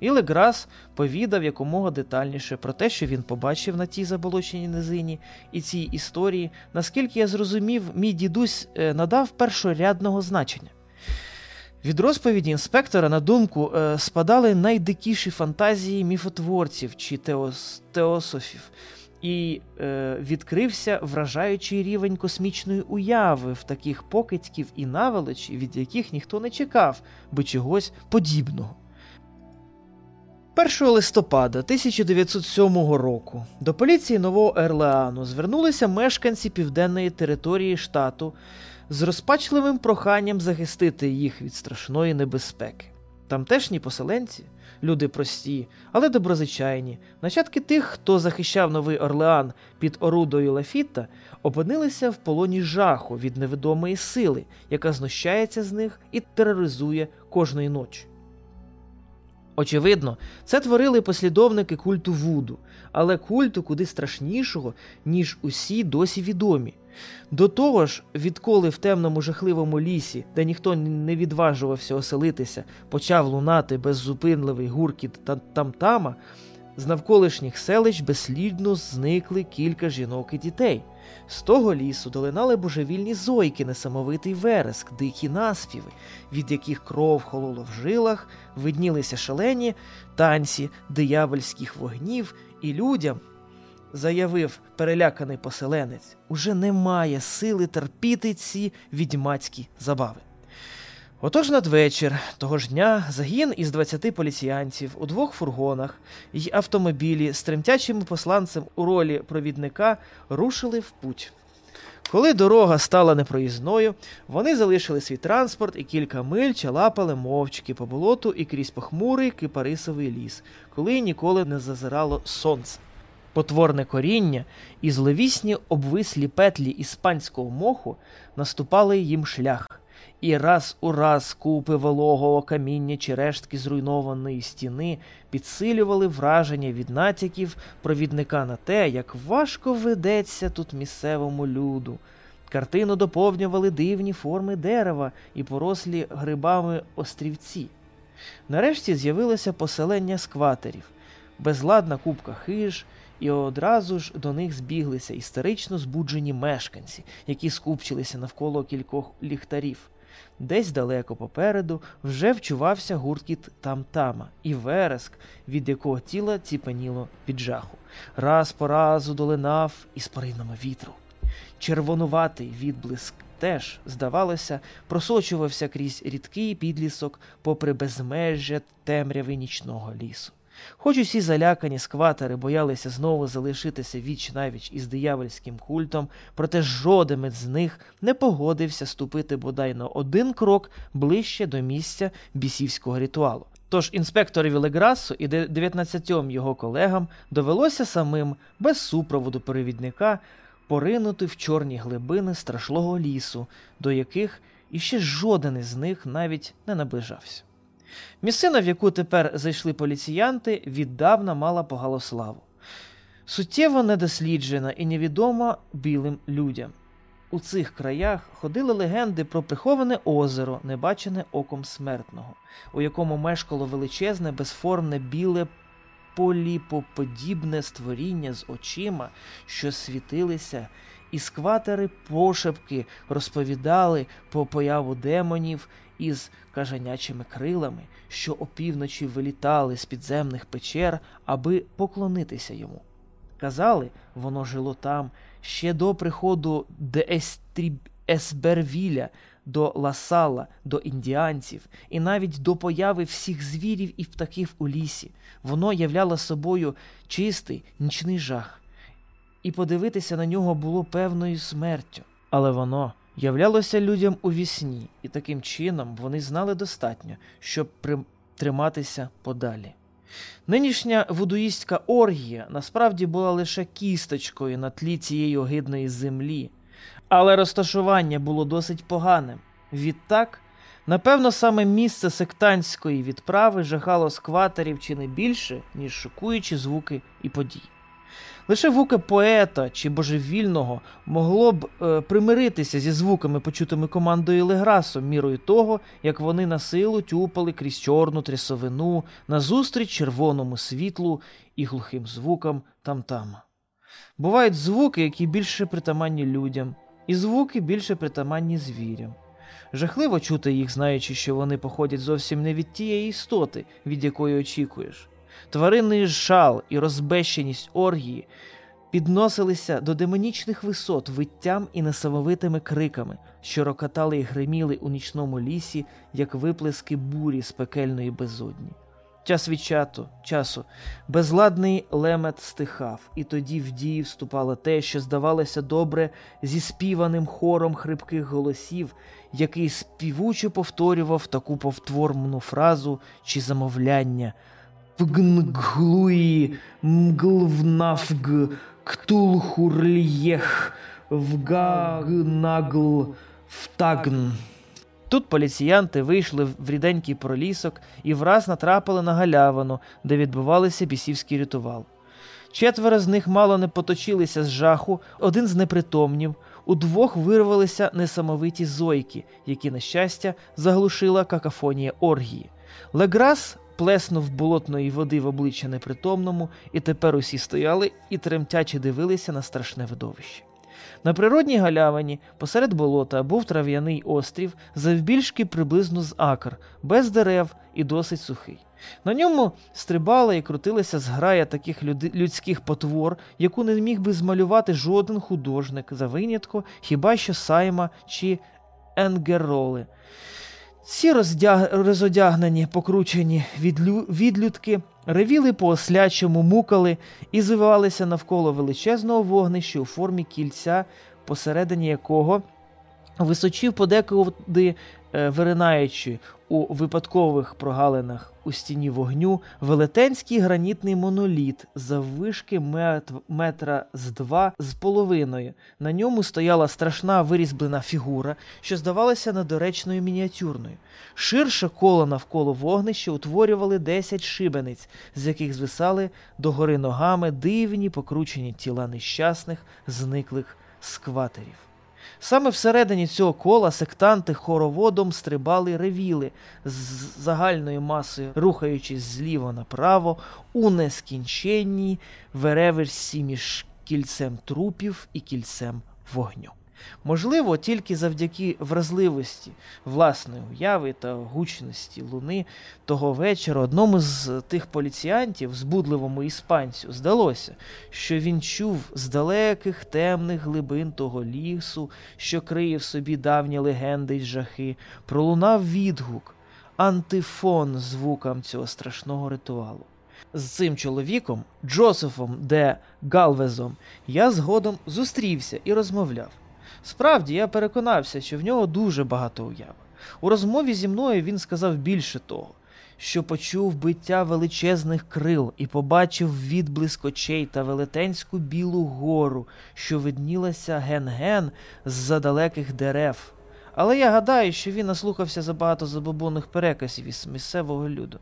і Леграс повідав якомога детальніше про те, що він побачив на тій заболоченій низині і цій історії, наскільки я зрозумів, мій дідусь е, надав першорядного значення. Від розповіді інспектора, на думку, е, спадали найдикіші фантазії міфотворців чи теос, теософів і е, відкрився вражаючий рівень космічної уяви в таких покидьків і наволочі, від яких ніхто не чекав, би чогось подібного. 1 листопада 1907 року до поліції Нового Ерлеану звернулися мешканці південної території штату з розпачливим проханням захистити їх від страшної небезпеки. Тамтешні поселенці люди прості, але доброзичайні. Нащадки тих, хто захищав Новий Орлеан під орудою Лафітта, опинилися в полоні жаху від невідомої сили, яка знущається з них і тероризує кожної ночі. Очевидно, це творили послідовники культу Вуду, але культу куди страшнішого, ніж усі досі відомі. До того ж, відколи в темному жахливому лісі, де ніхто не відважувався оселитися, почав лунати беззупинливий гуркіт та тамтама, з навколишніх селищ безслідно зникли кілька жінок і дітей. З того лісу долинали божевільні зойки, несамовитий вереск, дикі наспіви, від яких кров холола в жилах, виднілися шалені танці диявольських вогнів, і людям, заявив переляканий поселенець, уже немає сили терпіти ці відьмацькі забави. Отож надвечір того ж дня загін із 20 поліціянців у двох фургонах й автомобілі з тремтячим посланцем у ролі провідника рушили в путь. Коли дорога стала непроїзною, вони залишили свій транспорт і кілька миль чалапали мовчки по болоту і крізь похмурий кипарисовий ліс, коли ніколи не зазирало сонце. Потворне коріння і зловісні обвислі петлі іспанського моху наступали їм шлях, і раз у раз купи вологого каміння чи рештки зруйнованої стіни підсилювали враження від натяків провідника на те, як важко ведеться тут місцевому люду. Картину доповнювали дивні форми дерева і порослі грибами острівці. Нарешті з'явилося поселення скватерів, безладна купка хиж і одразу ж до них збіглися історично збуджені мешканці, які скупчилися навколо кількох ліхтарів. Десь далеко попереду вже вчувався гурткіт тамтама і вереск, від якого тіло ціпаніло під жаху. Раз по разу долинав із поринами вітру. Червонуватий відблиск теж, здавалося, просочувався крізь рідкий підлісок попри безмежжя темряви нічного лісу. Хоч усі залякані скватери боялися знову залишитися віч навіч із диявольським культом, проте жоден з них не погодився ступити бодай на один крок ближче до місця бісівського ритуалу. Тож інспекторові Леграсу і 19 його колегам довелося самим без супроводу перевідника поринути в чорні глибини страшного лісу, до яких іще жоден із них навіть не наближався. Місцина, в яку тепер зайшли поліціянти, віддавна мала погалу славу. Суттєво недосліджена і невідома білим людям. У цих краях ходили легенди про приховане озеро, небачене оком смертного, у якому мешкало величезне, безформне біле поліпоподібне створіння з очима, що світилися, і скватери пошепки розповідали про появу демонів із кажанячими крилами, що опівночі вилітали з підземних печер, аби поклонитися йому. Казали, воно жило там ще до приходу де Есбервіля, до Ласала, до індіанців, і навіть до появи всіх звірів і птахів у лісі. Воно являло собою чистий нічний жах, і подивитися на нього було певною смертю. Але воно являлося людям у вісні, і таким чином вони знали достатньо, щоб триматися подалі. Нинішня вудуїстська оргія насправді була лише кісточкою на тлі цієї огидної землі, але розташування було досить поганим. Відтак, напевно, саме місце сектантської відправи жахало скватерів чи не більше, ніж шокуючі звуки і події. Лише звуки поета чи божевільного могло б е, примиритися зі звуками, почутими командою Леграсу, мірою того, як вони на силу тюпали крізь чорну трясовину назустріч червоному світлу і глухим звукам тамтама. Бувають звуки, які більше притаманні людям, і звуки більше притаманні звірям. Жахливо чути їх, знаючи, що вони походять зовсім не від тієї істоти, від якої очікуєш. Тваринний жал і розбещеність оргії підносилися до демонічних висот виттям і несамовитими криками, що рокотали і гриміли у нічному лісі, як виплески бурі з пекельної безодні. Час від чату, часу безладний лемет стихав, і тоді в дії вступало те, що здавалося добре зі співаним хором хрипких голосів, який співуче повторював таку повтворну фразу чи замовляння вгнглуи мглвнафг ктулхурльєх вгагнагл втагн. Тут поліціянти вийшли в ріденький пролісок і враз натрапили на галявину, де відбувався бісівський ритуал. Четверо з них мало не поточилися з жаху, один з непритомнів, удвох вирвалися несамовиті зойки, які, на щастя, заглушила какафонія оргії. Леграс плеснув болотної води в обличчя непритомному, і тепер усі стояли і тремтяче дивилися на страшне видовище. На природній галявині посеред болота був трав'яний острів, завбільшки приблизно з акр, без дерев і досить сухий. На ньому стрибала і крутилася зграя таких людських потвор, яку не міг би змалювати жоден художник за винятку, хіба що Сайма чи Енгероли. Ці роздяг... розодягнені, покручені відлю... відлюдки ревіли по ослячому, мукали і звивалися навколо величезного вогнища у формі кільця, посередині якого височів подекуди Е, виринаючи у випадкових прогалинах у стіні вогню велетенський гранітний моноліт заввишки мет... метра з два з половиною. На ньому стояла страшна вирізблена фігура, що здавалася недоречною мініатюрною. Ширше коло навколо вогнища утворювали десять шибениць, з яких звисали догори ногами дивні покручені тіла нещасних, зниклих скватерів. Саме всередині цього кола сектанти хороводом стрибали ревіли з загальною масою, рухаючись зліва направо у нескінченній вереверсі між кільцем трупів і кільцем вогню. Можливо, тільки завдяки вразливості власної уяви та гучності луни того вечора одному з тих поліціянтів, збудливому іспанцю, здалося, що він чув з далеких темних глибин того лісу, що криє в собі давні легенди й жахи, пролунав відгук, антифон звукам цього страшного ритуалу. З цим чоловіком, Джозефом де Галвезом, я згодом зустрівся і розмовляв. Справді, я переконався, що в нього дуже багато уяви. У розмові зі мною він сказав більше того, що почув биття величезних крил і побачив відблиск очей та велетенську білу гору, що виднілася ген-ген з-за далеких дерев. Але я гадаю, що він наслухався забагато забобонних переказів із місцевого люду.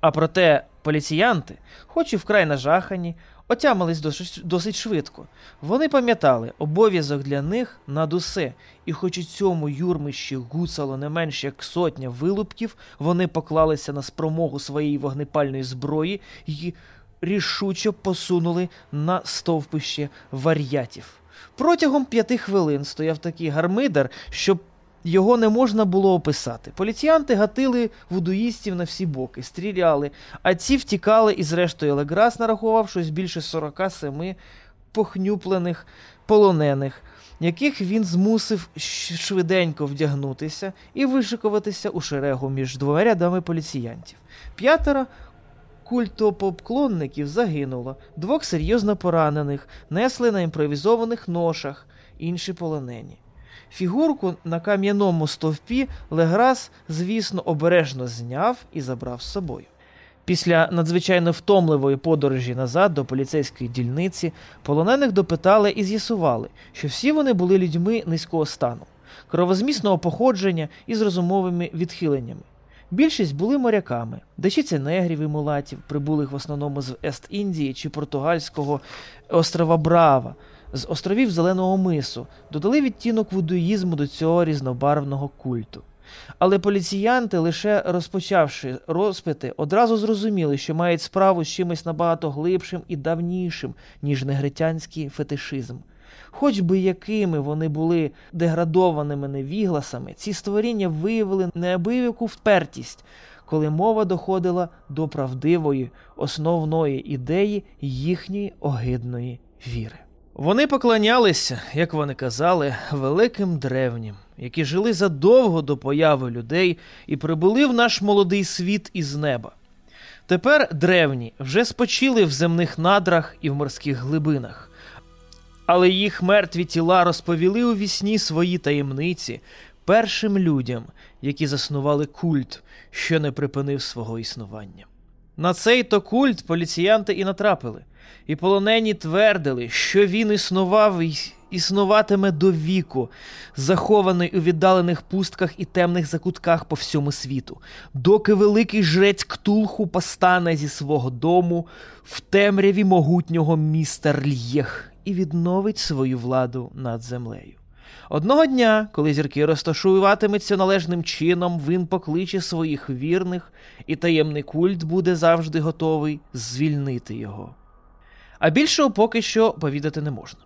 А проте поліціянти, хоч і вкрай нажахані, отямились досить, досить швидко. Вони пам'ятали, обов'язок для них над усе, і хоч у цьому юрмищі гуцало не менш як сотня вилупків, вони поклалися на спромогу своєї вогнепальної зброї і рішуче посунули на стовпище вар'ятів. Протягом п'яти хвилин стояв такий гармидар, що його не можна було описати. Поліціянти гатили вудуїстів на всі боки, стріляли, а ці втікали і, зрештою, Леграс нарахував щось більше 47 похнюплених полонених, яких він змусив швиденько вдягнутися і вишикуватися у шерегу між двома рядами поліціянтів. П'ятеро культопоклонників загинуло, двох серйозно поранених, несли на імпровізованих ношах, інші полонені. Фігурку на кам'яному стовпі Леграс, звісно, обережно зняв і забрав з собою. Після надзвичайно втомливої подорожі назад до поліцейської дільниці полонених допитали і з'ясували, що всі вони були людьми низького стану, кровозмісного походження і з розумовими відхиленнями. Більшість були моряками, дещиця негрів і мулатів, прибулих в основному з Ест-Індії чи португальського острова Брава, з островів Зеленого Мису, додали відтінок вудуїзму до цього різнобарвного культу. Але поліціянти, лише розпочавши розпити, одразу зрозуміли, що мають справу з чимось набагато глибшим і давнішим, ніж негритянський фетишизм. Хоч би якими вони були деградованими невігласами, ці створіння виявили неабияку впертість, коли мова доходила до правдивої основної ідеї їхньої огидної віри. Вони поклонялися, як вони казали, великим древнім, які жили задовго до появи людей і прибули в наш молодий світ із неба. Тепер древні вже спочили в земних надрах і в морських глибинах, але їх мертві тіла розповіли у вісні свої таємниці першим людям, які заснували культ, що не припинив свого існування. На цей то культ поліціянти і натрапили і полонені твердили, що він існував і існуватиме до віку, захований у віддалених пустках і темних закутках по всьому світу, доки великий жрець Ктулху постане зі свого дому в темряві могутнього міста Р'єх і відновить свою владу над землею. Одного дня, коли зірки розташуватиметься належним чином, він покличе своїх вірних, і таємний культ буде завжди готовий звільнити його. А більшого поки що повідати не можна.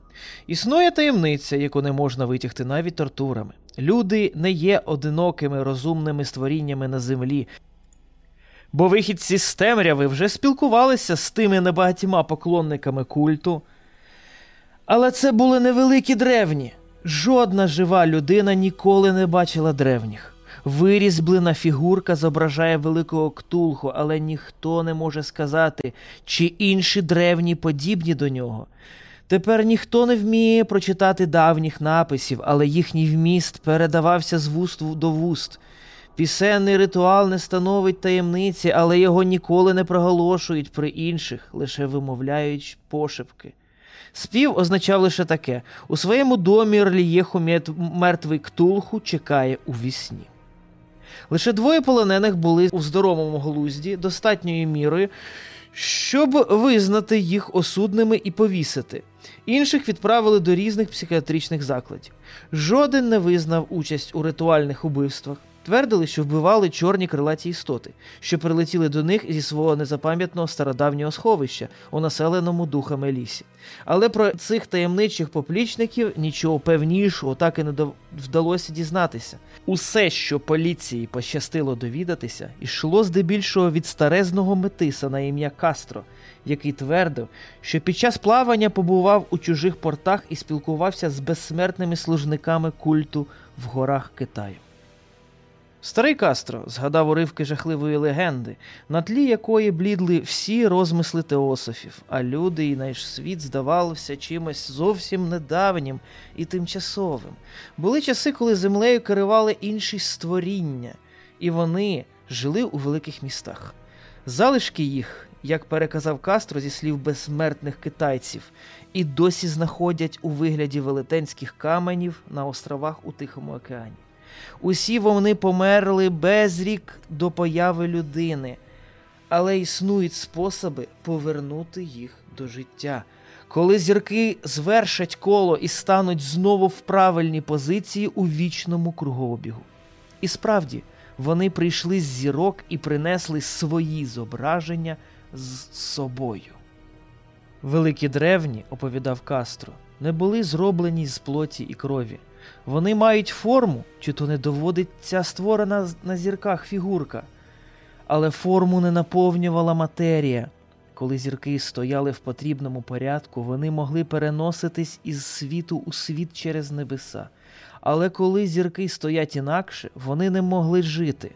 Існує таємниця, яку не можна витягти навіть тортурами. Люди не є одинокими розумними створіннями на землі, бо вихідці з темряви вже спілкувалися з тими небагатьма поклонниками культу. Але це були невеликі древні. Жодна жива людина ніколи не бачила древніх. Вирізблена фігурка зображає великого ктулху, але ніхто не може сказати, чи інші древні подібні до нього. Тепер ніхто не вміє прочитати давніх написів, але їхній вміст передавався з вуст до вуст. Пісенний ритуал не становить таємниці, але його ніколи не проголошують при інших, лише вимовляють пошепки. Спів означав лише таке: у своєму домі рельєху мертвий ктулху чекає у вісні. Лише двоє полонених були у здоровому глузді достатньою мірою, щоб визнати їх осудними і повісити. Інших відправили до різних психіатричних закладів. Жоден не визнав участь у ритуальних убивствах. Твердили, що вбивали чорні крилаті істоти, що прилетіли до них зі свого незапам'ятного стародавнього сховища у населеному духами лісі. Але про цих таємничих поплічників нічого певнішого так і не вдалося дізнатися. Усе, що поліції пощастило довідатися, йшло здебільшого від старезного метиса на ім'я Кастро, який твердив, що під час плавання побував у чужих портах і спілкувався з безсмертними служниками культу в горах Китаю. Старий Кастро згадав уривки жахливої легенди, на тлі якої блідли всі розмисли теософів, а люди і наш світ здавалося чимось зовсім недавнім і тимчасовим. Були часи, коли землею керували інші створіння, і вони жили у великих містах. Залишки їх, як переказав Кастро зі слів безсмертних китайців, і досі знаходять у вигляді велетенських каменів на островах у Тихому океані. Усі вони померли без рік до появи людини, але існують способи повернути їх до життя. Коли зірки звершать коло і стануть знову в правильній позиції у вічному кругообігу. І справді, вони прийшли з зірок і принесли свої зображення з собою. Великі древні, оповідав Кастро, не були зроблені з плоті і крові. Вони мають форму, чи то не доводиться створена на зірках фігурка, але форму не наповнювала матерія. Коли зірки стояли в потрібному порядку, вони могли переноситись із світу у світ через небеса. Але коли зірки стоять інакше, вони не могли жити.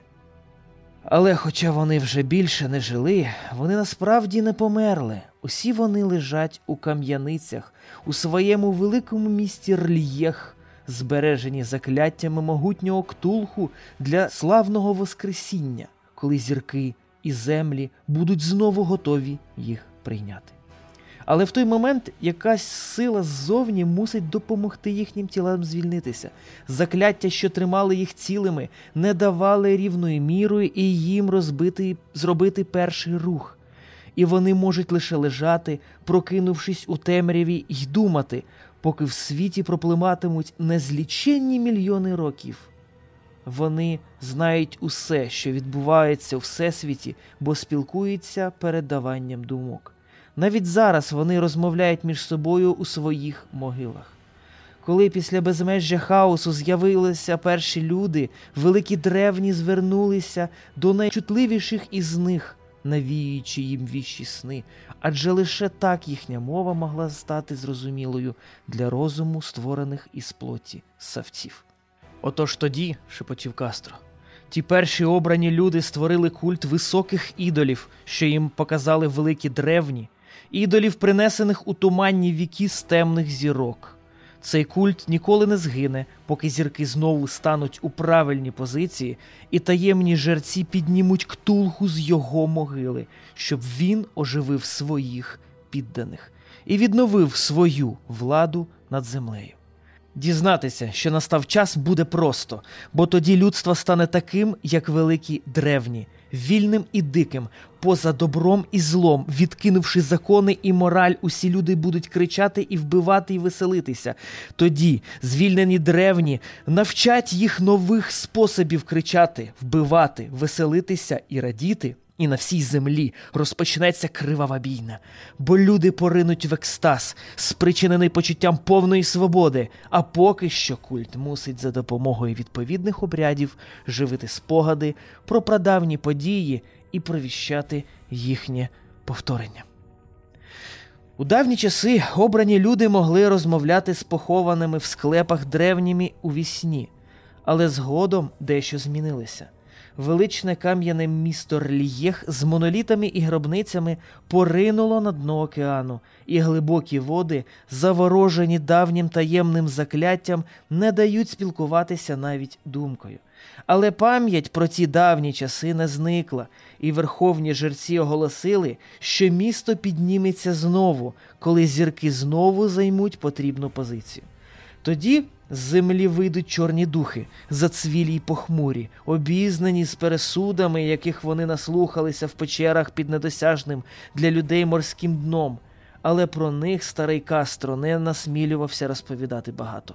Але, хоча вони вже більше не жили, вони насправді не померли. Усі вони лежать у кам'яницях, у своєму великому місті Рльєх, збережені закляттями могутнього ктулху для славного Воскресіння, коли зірки і землі будуть знову готові їх прийняти. Але в той момент якась сила ззовні мусить допомогти їхнім тілам звільнитися. Закляття, що тримали їх цілими, не давали рівною мірою і їм розбити, зробити перший рух. І вони можуть лише лежати, прокинувшись у темряві, й думати, поки в світі проплиматимуть незліченні мільйони років. Вони знають усе, що відбувається у всесвіті, бо спілкуються передаванням думок. Навіть зараз вони розмовляють між собою у своїх могилах. Коли після безмежжя хаосу з'явилися перші люди, великі древні звернулися до найчутливіших із них, навіюючи їм віщі сни, адже лише так їхня мова могла стати зрозумілою для розуму, створених із плоті савців. Отож тоді, шепотів Кастро, ті перші обрані люди створили культ високих ідолів, що їм показали великі древні, ідолів, принесених у туманні віки з темних зірок. Цей культ ніколи не згине, поки зірки знову стануть у правильні позиції, і таємні жерці піднімуть ктулху з його могили, щоб він оживив своїх підданих і відновив свою владу над землею. Дізнатися, що настав час, буде просто, бо тоді людство стане таким, як великі древні, вільним і диким, поза добром і злом, відкинувши закони і мораль, усі люди будуть кричати і вбивати і веселитися. Тоді звільнені древні навчать їх нових способів кричати, вбивати, веселитися і радіти. І на всій землі розпочнеться кривава війна, бо люди поринуть в екстаз, спричинений почуттям повної свободи, а поки що культ мусить за допомогою відповідних обрядів живити спогади про прадавні події і провіщати їхнє повторення. У давні часи обрані люди могли розмовляти з похованими в склепах древніми у вісні, але згодом дещо змінилося величне кам'яне місто Рлієх з монолітами і гробницями поринуло на дно океану, і глибокі води, заворожені давнім таємним закляттям, не дають спілкуватися навіть думкою. Але пам'ять про ті давні часи не зникла, і верховні жерці оголосили, що місто підніметься знову, коли зірки знову займуть потрібну позицію. Тоді з землі вийдуть чорні духи, зацвілі й похмурі, обізнані з пересудами, яких вони наслухалися в печерах під недосяжним для людей морським дном. Але про них старий Кастро не насмілювався розповідати багато.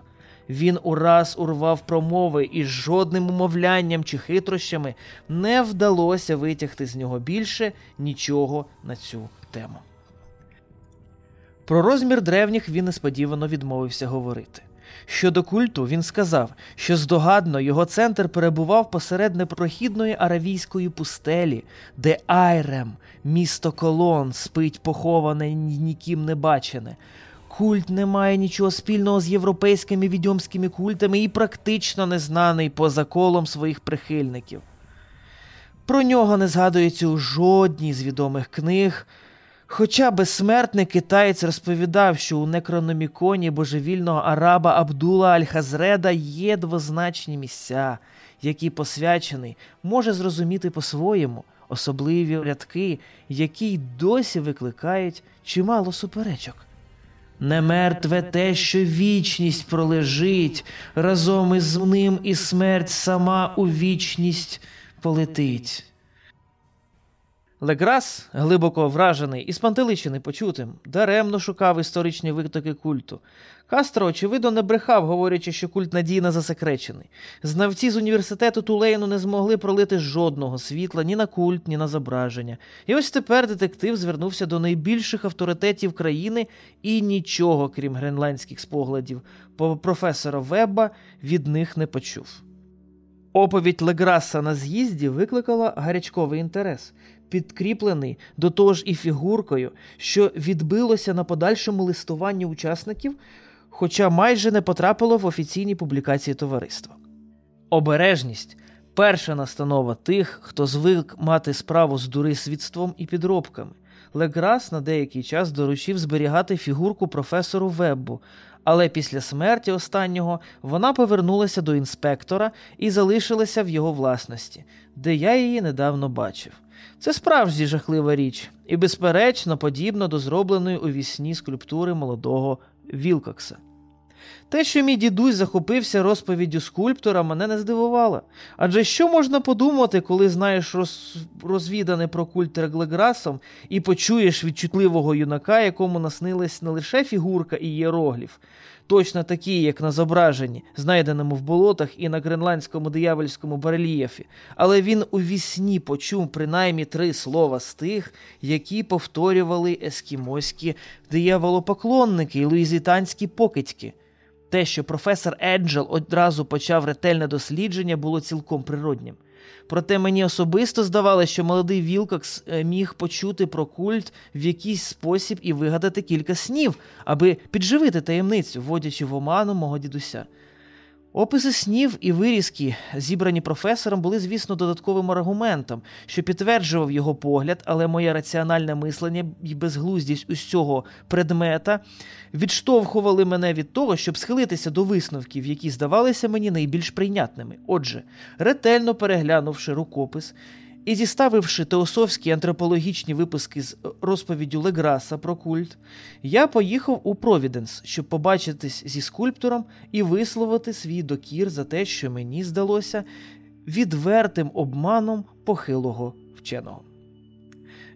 Він ураз урвав промови і жодним умовлянням чи хитрощами не вдалося витягти з нього більше нічого на цю тему. Про розмір древніх він несподівано відмовився говорити. Щодо культу, він сказав, що здогадно його центр перебував посеред непрохідної аравійської пустелі, де Айрем, місто колон, спить поховане ніким не бачене. Культ не має нічого спільного з європейськими відьомськими культами і практично не знаний поза колом своїх прихильників. Про нього не згадується у жодній з відомих книг. Хоча безсмертний китаєць розповідав, що у некрономіконі божевільного араба Абдула Аль-Хазреда є двозначні місця, який посвячений, може зрозуміти по-своєму особливі рядки, які й досі викликають чимало суперечок. Не мертве те, що вічність пролежить, разом із ним і смерть сама у вічність полетить. Леграс, глибоко вражений і спантеличений почутим, даремно шукав історичні витоки культу. Кастро, очевидно, не брехав, говорячи, що культ надійно засекречений. Знавці з університету Тулейну не змогли пролити жодного світла ні на культ, ні на зображення. І ось тепер детектив звернувся до найбільших авторитетів країни і нічого, крім гренландських спогладів, професора Вебба від них не почув. Оповідь Леграса на з'їзді викликала гарячковий інтерес підкріплений до того ж і фігуркою, що відбилося на подальшому листуванні учасників, хоча майже не потрапило в офіційні публікації товариства. Обережність перша настанова тих, хто звик мати справу з дурисвідством і підробками. Леграс на деякий час доручив зберігати фігурку професору Веббу, але після смерті останнього вона повернулася до інспектора і залишилася в його власності, де я її недавно бачив. Це справді жахлива річ, і, безперечно, подібно до зробленої у вісні скульптури молодого Вілкокса. Те, що мій дідусь захопився розповіддю скульптора, мене не здивувало. Адже що можна подумати, коли знаєш роз... розвідане про культ Реглеграсом і почуєш відчутливого юнака, якому наснилась не лише фігурка і єрогліф, точно такі, як на зображенні, знайденому в болотах і на гренландському диявольському барельєфі, але він у вісні почув принаймні три слова з тих, які повторювали ескімоські дияволопоклонники і луїзитанські покидьки. Те, що професор Еджел одразу почав ретельне дослідження, було цілком природнім. Проте мені особисто здавалося, що молодий Вілкокс е, міг почути про культ в якийсь спосіб і вигадати кілька снів, аби підживити таємницю, вводячи в оману мого дідуся. Описи снів і вирізки, зібрані професором, були, звісно, додатковим аргументом, що підтверджував його погляд, але моє раціональне мислення і безглуздість усього предмета відштовхували мене від того, щоб схилитися до висновків, які здавалися мені найбільш прийнятними. Отже, ретельно переглянувши рукопис, і зіставивши теософські антропологічні випуски з розповіддю Леграса про культ, я поїхав у Провіденс, щоб побачитись зі скульптором і висловити свій докір за те, що мені здалося відвертим обманом похилого вченого.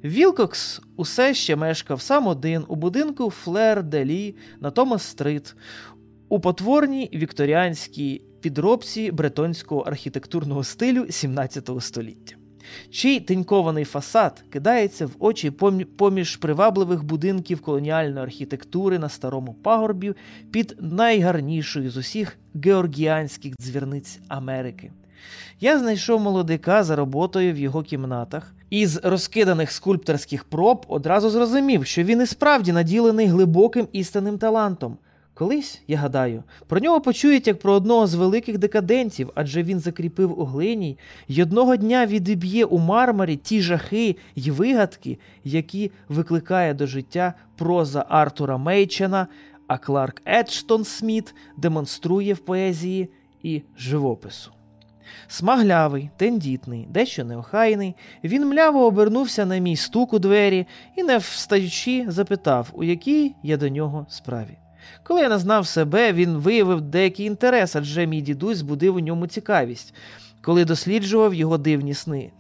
Вілкокс усе ще мешкав сам один у будинку Флер Делі на Томас Стрит, у потворній вікторіанській підробці бретонського архітектурного стилю 17 століття чий тенькований фасад кидається в очі поміж привабливих будинків колоніальної архітектури на старому пагорбі під найгарнішою з усіх георгіанських дзвірниць Америки. Я знайшов молодика за роботою в його кімнатах, і з розкиданих скульпторських проб одразу зрозумів, що він і справді наділений глибоким істинним талантом. Колись, я гадаю, про нього почують як про одного з великих декадентів, адже він закріпив у глині й одного дня відіб'є у мармарі ті жахи й вигадки, які викликає до життя проза Артура Мейчена, а Кларк Еджтон Сміт демонструє в поезії і живопису. Смаглявий, тендітний, дещо неохайний, він мляво обернувся на мій стук у двері і, не встаючи, запитав, у якій я до нього справі. Коли я назнав себе, він виявив деякий інтерес, адже мій дідусь збудив у ньому цікавість, коли досліджував його дивні сни.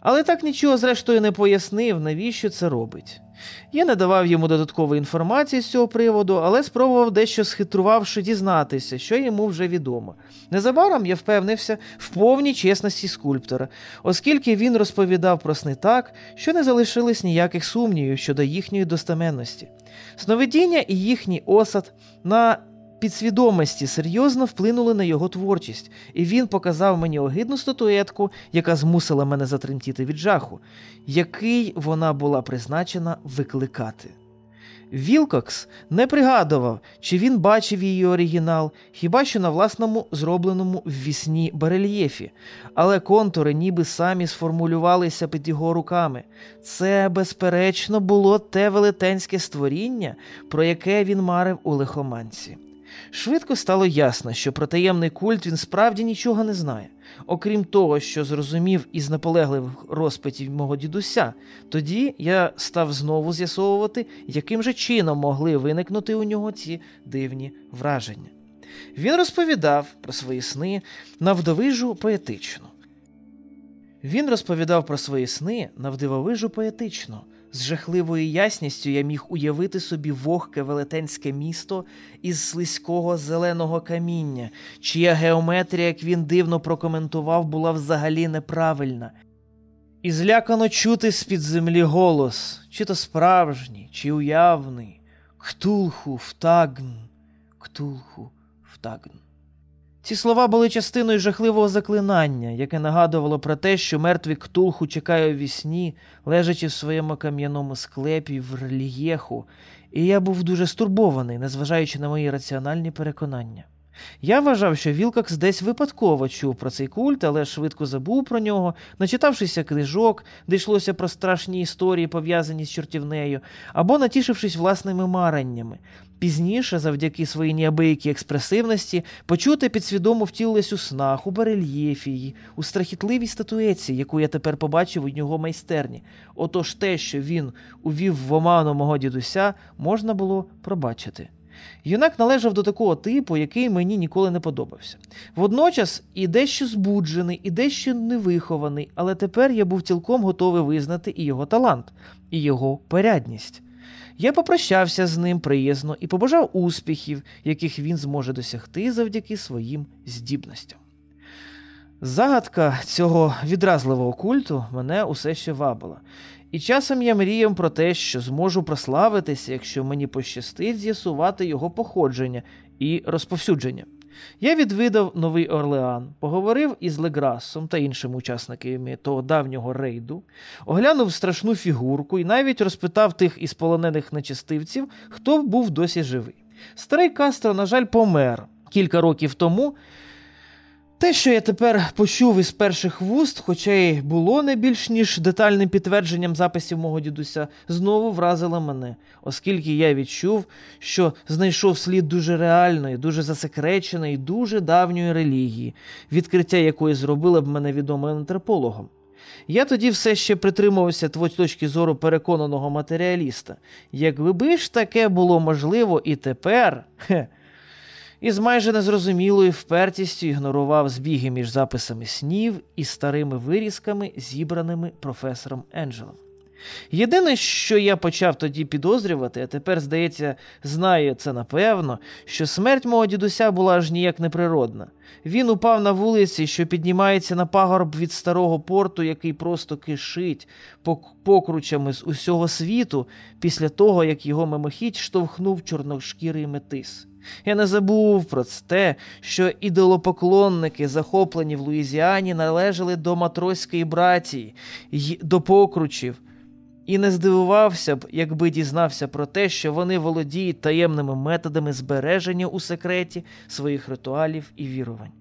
Але так нічого, зрештою, не пояснив, навіщо це робить. Я не давав йому додаткової інформації з цього приводу, але спробував дещо схитрувавши дізнатися, що йому вже відомо. Незабаром я впевнився в повній чесності скульптора, оскільки він розповідав про сни так, що не залишилось ніяких сумнівів щодо їхньої достеменності. Сновидіння і їхній осад на підсвідомості серйозно вплинули на його творчість, і він показав мені огидну статуетку, яка змусила мене затремтіти від жаху, який вона була призначена викликати. Вілкокс не пригадував, чи він бачив її оригінал, хіба що на власному зробленому в вісні барельєфі, але контури ніби самі сформулювалися під його руками. Це, безперечно, було те велетенське створіння, про яке він марив у лихоманці. Швидко стало ясно, що про таємний культ він справді нічого не знає. Окрім того, що зрозумів із наполегливих розпитів мого дідуся, тоді я став знову з'ясовувати, яким же чином могли виникнути у нього ці дивні враження. Він розповідав про свої сни навдовижу поетично. Він розповідав про свої сни навдивовижу поетично. З жахливою ясністю я міг уявити собі вогке велетенське місто із слизького зеленого каміння, чия геометрія, як він дивно прокоментував, була взагалі неправильна. І злякано чути з-під землі голос, чи то справжній, чи уявний, Ктулху втагн, Ктулху втагн. Ці слова були частиною жахливого заклинання, яке нагадувало про те, що мертвий ктулху чекає у вісні, лежачи в своєму кам'яному склепі в рельєху, і я був дуже стурбований, незважаючи на мої раціональні переконання. Я вважав, що Вілкокс десь випадково чув про цей культ, але швидко забув про нього, начитавшися книжок, де йшлося про страшні історії, пов'язані з чортівнею, або натішившись власними мареннями. Пізніше, завдяки своїй неабиякій експресивності, почути підсвідомо втілились у снах, у барельєфії, у страхітливій статуеці, яку я тепер побачив у нього майстерні. Отож те, що він увів в оману мого дідуся, можна було пробачити. Юнак належав до такого типу, який мені ніколи не подобався. Водночас і дещо збуджений, і дещо невихований, але тепер я був цілком готовий визнати і його талант, і його порядність. Я попрощався з ним приязно і побажав успіхів, яких він зможе досягти завдяки своїм здібностям. Загадка цього відразливого культу мене усе ще вабила, і часом я мріяв про те, що зможу прославитися, якщо мені пощастить з'ясувати його походження і розповсюдження. Я відвідав Новий Орлеан, поговорив із Леграсом та іншими учасниками того давнього рейду, оглянув страшну фігурку і навіть розпитав тих із полонених нечистивців, хто був досі живий. Старий Кастро, на жаль, помер кілька років тому, те, що я тепер почув із перших вуст, хоча й було не більш ніж детальним підтвердженням записів мого дідуся, знову вразило мене, оскільки я відчув, що знайшов слід дуже реальної, дуже засекреченої, дуже давньої релігії, відкриття якої зробило б мене відомим антропологом. Я тоді все ще притримувався точки зору переконаного матеріаліста. Якби ж таке було можливо і тепер. хе, і з майже незрозумілою впертістю ігнорував збіги між записами снів і старими вирізками, зібраними професором Енджелом. Єдине, що я почав тоді підозрювати, а тепер, здається, знаю це напевно, що смерть мого дідуся була аж ніяк неприродна. Він упав на вулиці, що піднімається на пагорб від старого порту, який просто кишить покручами з усього світу після того, як його мимохідь штовхнув чорношкірий метис. Я не забув про те, що ідолопоклонники, захоплені в Луїзіані, належали до матроської братії й до покручів, і не здивувався б, якби дізнався про те, що вони володіють таємними методами збереження у секреті своїх ритуалів і вірувань.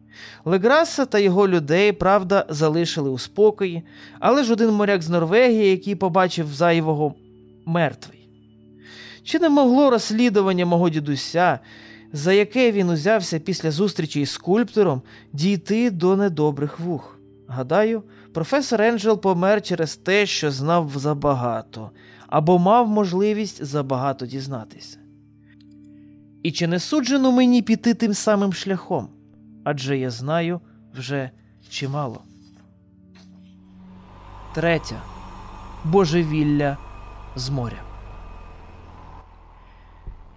Леграса та його людей, правда, залишили у спокої, але ж один моряк з Норвегії, який побачив зайвого мертвий. Чи не могло розслідування мого дідуся, за яке він узявся після зустрічі із скульптором, дійти до недобрих вух? Гадаю, професор Енджел помер через те, що знав забагато, або мав можливість забагато дізнатися. І чи не суджено мені піти тим самим шляхом? Адже я знаю вже чимало. Третя божевілля з моря.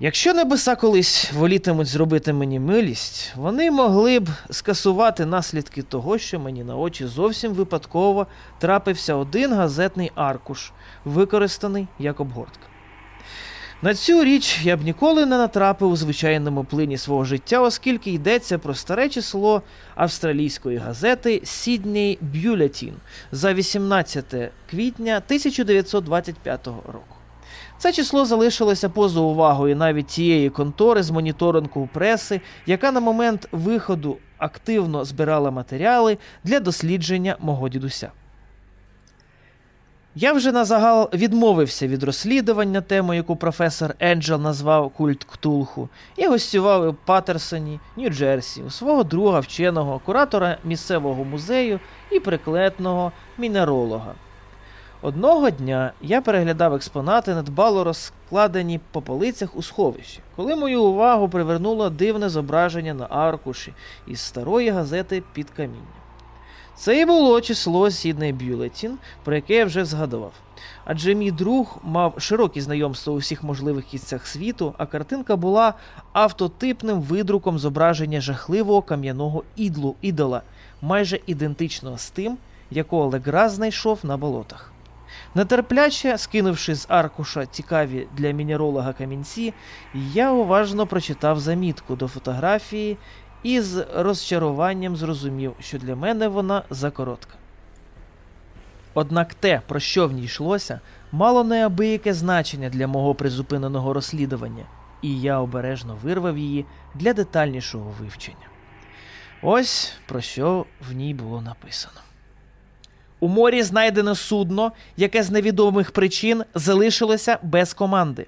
Якщо небеса колись волітимуть зробити мені милість, вони могли б скасувати наслідки того, що мені на очі зовсім випадково трапився один газетний аркуш, використаний як обгортка. На цю річ я б ніколи не натрапив у звичайному плині свого життя, оскільки йдеться про старе число австралійської газети Sydney Bulletin за 18 квітня 1925 року. Це число залишилося поза увагою навіть тієї контори з моніторингу преси, яка на момент виходу активно збирала матеріали для дослідження мого дідуся. Я вже на загал відмовився від розслідування теми, яку професор Енджел назвав культ Ктулху, і гостював у Патерсоні, Нью-Джерсі, у свого друга вченого, куратора місцевого музею і приклетного мінеролога. Одного дня я переглядав експонати, недбало розкладені по полицях у сховищі, коли мою увагу привернуло дивне зображення на аркуші із старої газети під камінням. Це і було число Сідней Бюлетін, про яке я вже згадував. Адже мій друг мав широкі знайомства у всіх можливих кістях світу, а картинка була автотипним видруком зображення жахливого кам'яного ідлу ідола, майже ідентичного з тим, якого Легра знайшов на болотах. Нетерпляче, скинувши з аркуша цікаві для мінеролога камінці, я уважно прочитав замітку до фотографії і з розчаруванням зрозумів, що для мене вона закоротка. Однак те, про що в ній йшлося, мало неабияке значення для мого призупиненого розслідування, і я обережно вирвав її для детальнішого вивчення. Ось про що в ній було написано. У морі знайдено судно, яке з невідомих причин залишилося без команди.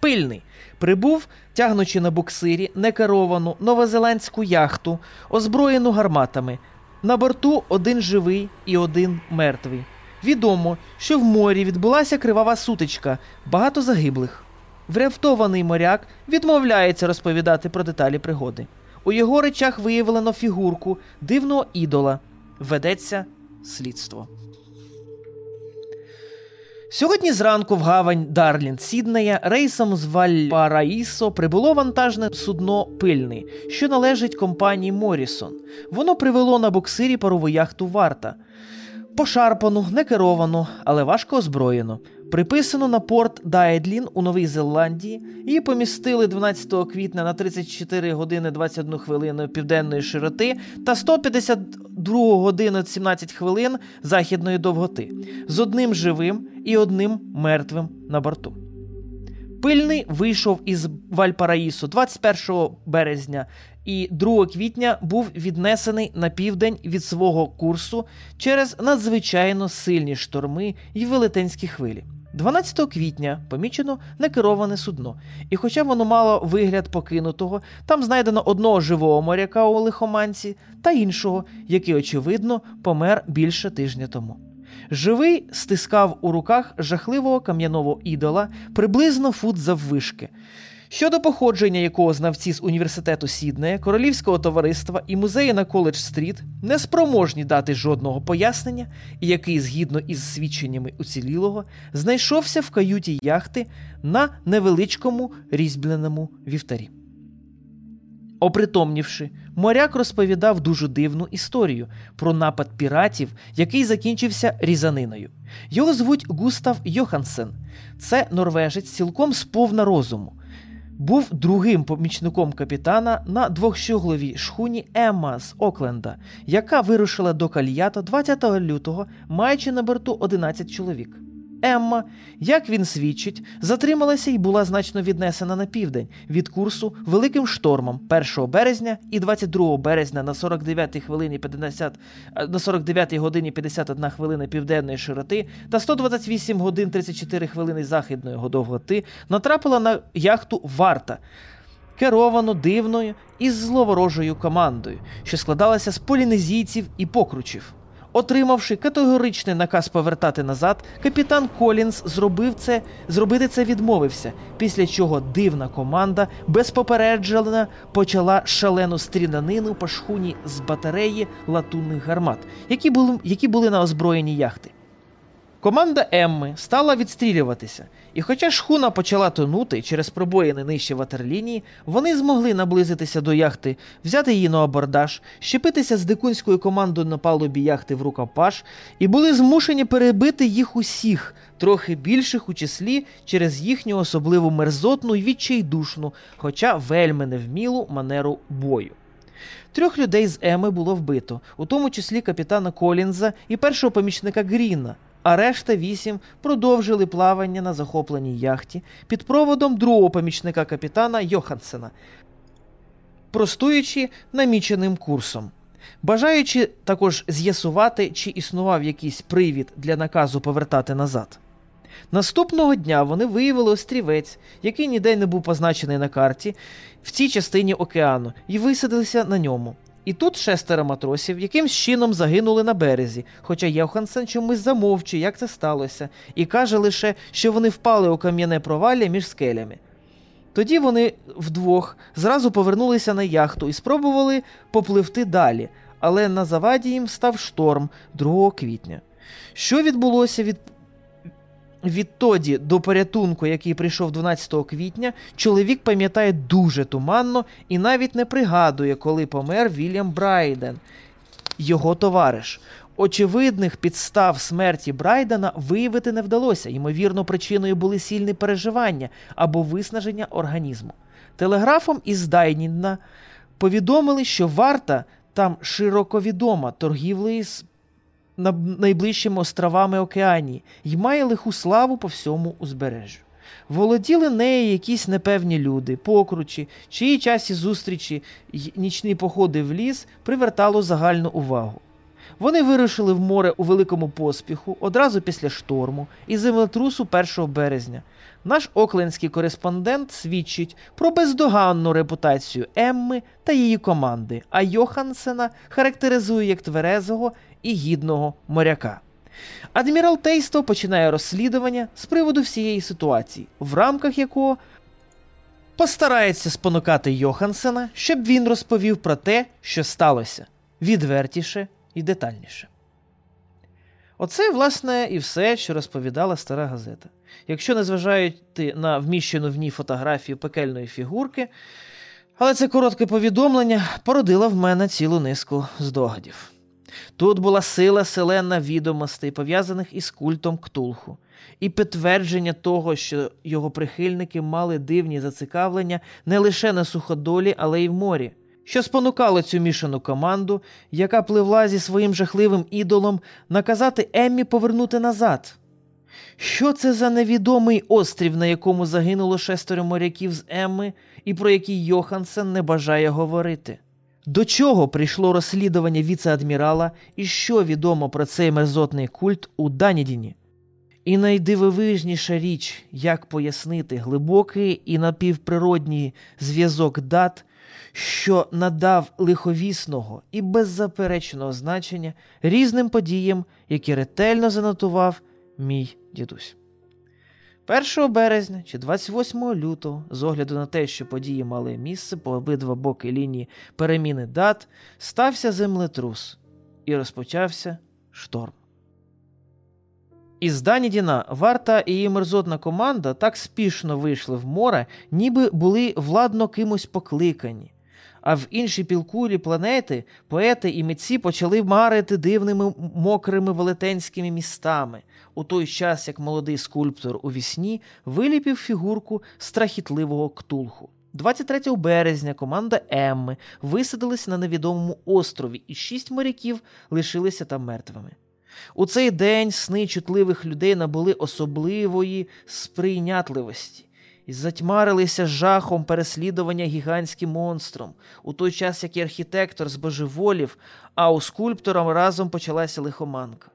Пильний прибув, тягнучи на буксирі некеровану новозеландську яхту, озброєну гарматами. На борту один живий і один мертвий. Відомо, що в морі відбулася кривава сутичка, багато загиблих. Врятований моряк відмовляється розповідати про деталі пригоди. У його речах виявлено фігурку дивного ідола. Ведеться слідство. Сьогодні зранку в гавань Дарлін Сіднея рейсом з Вальпараїсо прибуло вантажне судно пильний, що належить компанії Морісон. Воно привело на буксирі парову яхту варта. Пошарпану, некеровану, але важко озброєну. Приписано на порт Дайдлін у Новій Зеландії. Її помістили 12 квітня на 34 години 21 хвилину південної широти та 152 години 17 хвилин західної довготи з одним живим і одним мертвим на борту. Пильний вийшов із Вальпараїсу 21 березня і 2 квітня був віднесений на південь від свого курсу через надзвичайно сильні шторми і велетенські хвилі. 12 квітня помічено некероване судно, і хоча воно мало вигляд покинутого, там знайдено одного живого моряка у лихоманці та іншого, який, очевидно, помер більше тижня тому. Живий стискав у руках жахливого кам'яного ідола приблизно фут заввишки. Щодо походження якого знавці з університету Сіднея, королівського товариства і музею на Коледж Стріт не спроможні дати жодного пояснення, який, згідно із свідченнями уцілілого, знайшовся в каюті яхти на невеличкому різьбленому вівтарі. Опритомнівши, моряк розповідав дуже дивну історію про напад піратів, який закінчився різаниною. Його звуть Густав Йохансен. Це норвежець цілком сповна розуму був другим помічником капітана на двохщогловій шхуні Емма з Окленда, яка вирушила до Кальята 20 лютого, маючи на борту 11 чоловік. Емма, як він свідчить, затрималася і була значно віднесена на південь від курсу великим штормом 1 березня і 22 березня на 49 хвилині 50, на 49 годині 51 хвилина південної широти та 128 годин 34 хвилини західної довготи натрапила на яхту Варта. Керовану дивною і зловорожою командою, що складалася з полінезійців і покручів. Отримавши категоричний наказ повертати назад, капітан Колінс зробив це, зробити це відмовився, після чого дивна команда безпопереджена почала шалену стрілянину по шхуні з батареї латунних гармат, які були, які були на озброєнні яхти. Команда Емми стала відстрілюватися, і хоча шхуна почала тонути через пробоїни нижче ватерлінії, вони змогли наблизитися до яхти, взяти її на абордаж, щепитися з дикунською командою на палубі яхти в рукопаш і були змушені перебити їх усіх, трохи більших у числі через їхню особливу мерзотну і відчайдушну, хоча вельми невмілу манеру бою. Трьох людей з Еми було вбито, у тому числі капітана Колінза і першого помічника Гріна а решта вісім продовжили плавання на захопленій яхті під проводом другого помічника капітана Йохансена, простуючи наміченим курсом. бажаючи також з'ясувати, чи існував якийсь привід для наказу повертати назад. Наступного дня вони виявили острівець, який ніде не був позначений на карті в цій частині океану, і висадилися на ньому. І тут шестеро матросів якимсь чином загинули на березі, хоча Йохансен чомусь замовчує, як це сталося, і каже лише, що вони впали у кам'яне провалля між скелями. Тоді вони вдвох зразу повернулися на яхту і спробували попливти далі, але на заваді їм став шторм 2 квітня. Що відбулося від Відтоді до порятунку, який прийшов 12 квітня, чоловік пам'ятає дуже туманно і навіть не пригадує, коли помер Вільям Брайден, його товариш. Очевидних підстав смерті Брайдена виявити не вдалося, ймовірно, причиною були сильні переживання або виснаження організму. Телеграфом із Дайнінна повідомили, що варта там широко відома торгівлею з найближчими островами Океанії і має лиху славу по всьому узбережжю. Володіли нею якісь непевні люди, покручі, чиї часі зустрічі й нічні походи в ліс привертало загальну увагу. Вони вирушили в море у великому поспіху одразу після шторму і землетрусу 1 березня. Наш оклендський кореспондент свідчить про бездоганну репутацію Емми та її команди, а Йохансена характеризує як тверезого і гідного моряка. Адмірал Тейсто починає розслідування з приводу всієї ситуації, в рамках якого постарається спонукати Йохансена, щоб він розповів про те, що сталося відвертіше і детальніше. Оце, власне, і все, що розповідала стара газета. Якщо не зважаєте на вміщену в ній фотографію пекельної фігурки, але це коротке повідомлення породило в мене цілу низку здогадів. Тут була сила селена відомостей, пов'язаних із культом Ктулху, і підтвердження того, що його прихильники мали дивні зацікавлення не лише на суходолі, але й в морі, що спонукало цю мішану команду, яка пливла зі своїм жахливим ідолом, наказати Еммі повернути назад. Що це за невідомий острів, на якому загинуло шестеро моряків з Емми, і про який Йохансен не бажає говорити? До чого прийшло розслідування віце-адмірала і що відомо про цей мерзотний культ у Данідіні? І найдивовижніша річ, як пояснити глибокий і напівприродній зв'язок дат, що надав лиховісного і беззаперечного значення різним подіям, які ретельно занотував мій дідусь. 1 березня чи 28 лютого, з огляду на те, що події мали місце по обидва боки лінії переміни дат, стався землетрус і розпочався шторм. Із Данідіна варта і її мерзотна команда так спішно вийшли в море, ніби були владно кимось покликані. А в іншій пілкулі планети поети і митці почали марити дивними мокрими велетенськими містами, у той час як молодий скульптор у вісні виліпів фігурку страхітливого ктулху. 23 березня команда Емми висадилась на невідомому острові, і шість моряків лишилися там мертвими. У цей день сни чутливих людей набули особливої сприйнятливості і затьмарилися жахом переслідування гігантським монстром, у той час як і архітектор збожеволів, а у скульптора разом почалася лихоманка.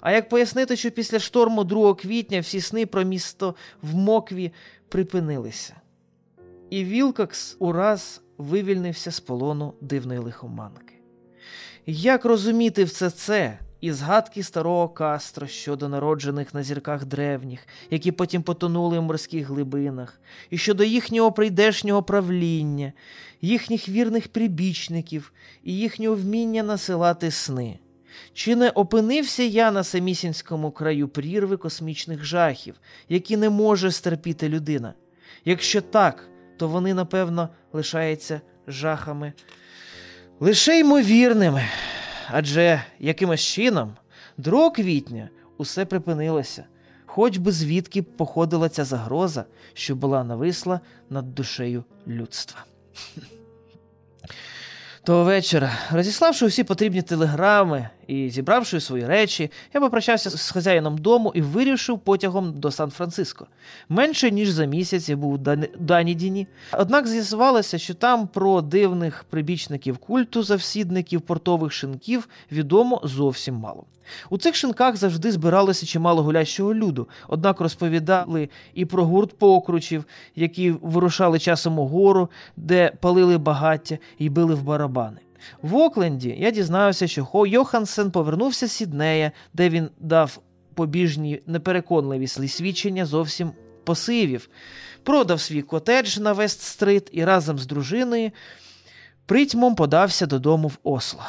А як пояснити, що після шторму 2 квітня всі сни про місто в Мокві припинилися? І Вілкокс ураз вивільнився з полону дивної лихоманки. Як розуміти все це? І згадки старого Кастро щодо народжених на зірках древніх, які потім потонули в морських глибинах, і щодо їхнього прийдешнього правління, їхніх вірних прибічників і їхнього вміння насилати сни. Чи не опинився я на самісінському краю прірви космічних жахів, які не може стерпіти людина? Якщо так, то вони, напевно, лишаються жахами лише ймовірними. Адже якимось чином, 2 квітня усе припинилося, хоч би звідки походила ця загроза, що була нависла над душею людства. Того вечора, розіславши усі потрібні телеграми і зібравши свої речі, я попрощався з хазяїном дому і вирішив потягом до Сан-Франциско. Менше ніж за місяць я був у Данідіні. Однак з'ясувалося, що там про дивних прибічників культу завсідників портових шинків відомо зовсім мало. У цих шинках завжди збиралося чимало гулящого люду, однак розповідали і про гурт покручів, які вирушали часом у гору, де палили багаття і били в барабани. В Окленді я дізнався, що Хо Йохансен повернувся з Сіднея, де він дав побіжні непереконливі свідчення зовсім посивів, продав свій котедж на Вест-стрит і разом з дружиною притьмом подався додому в Осло.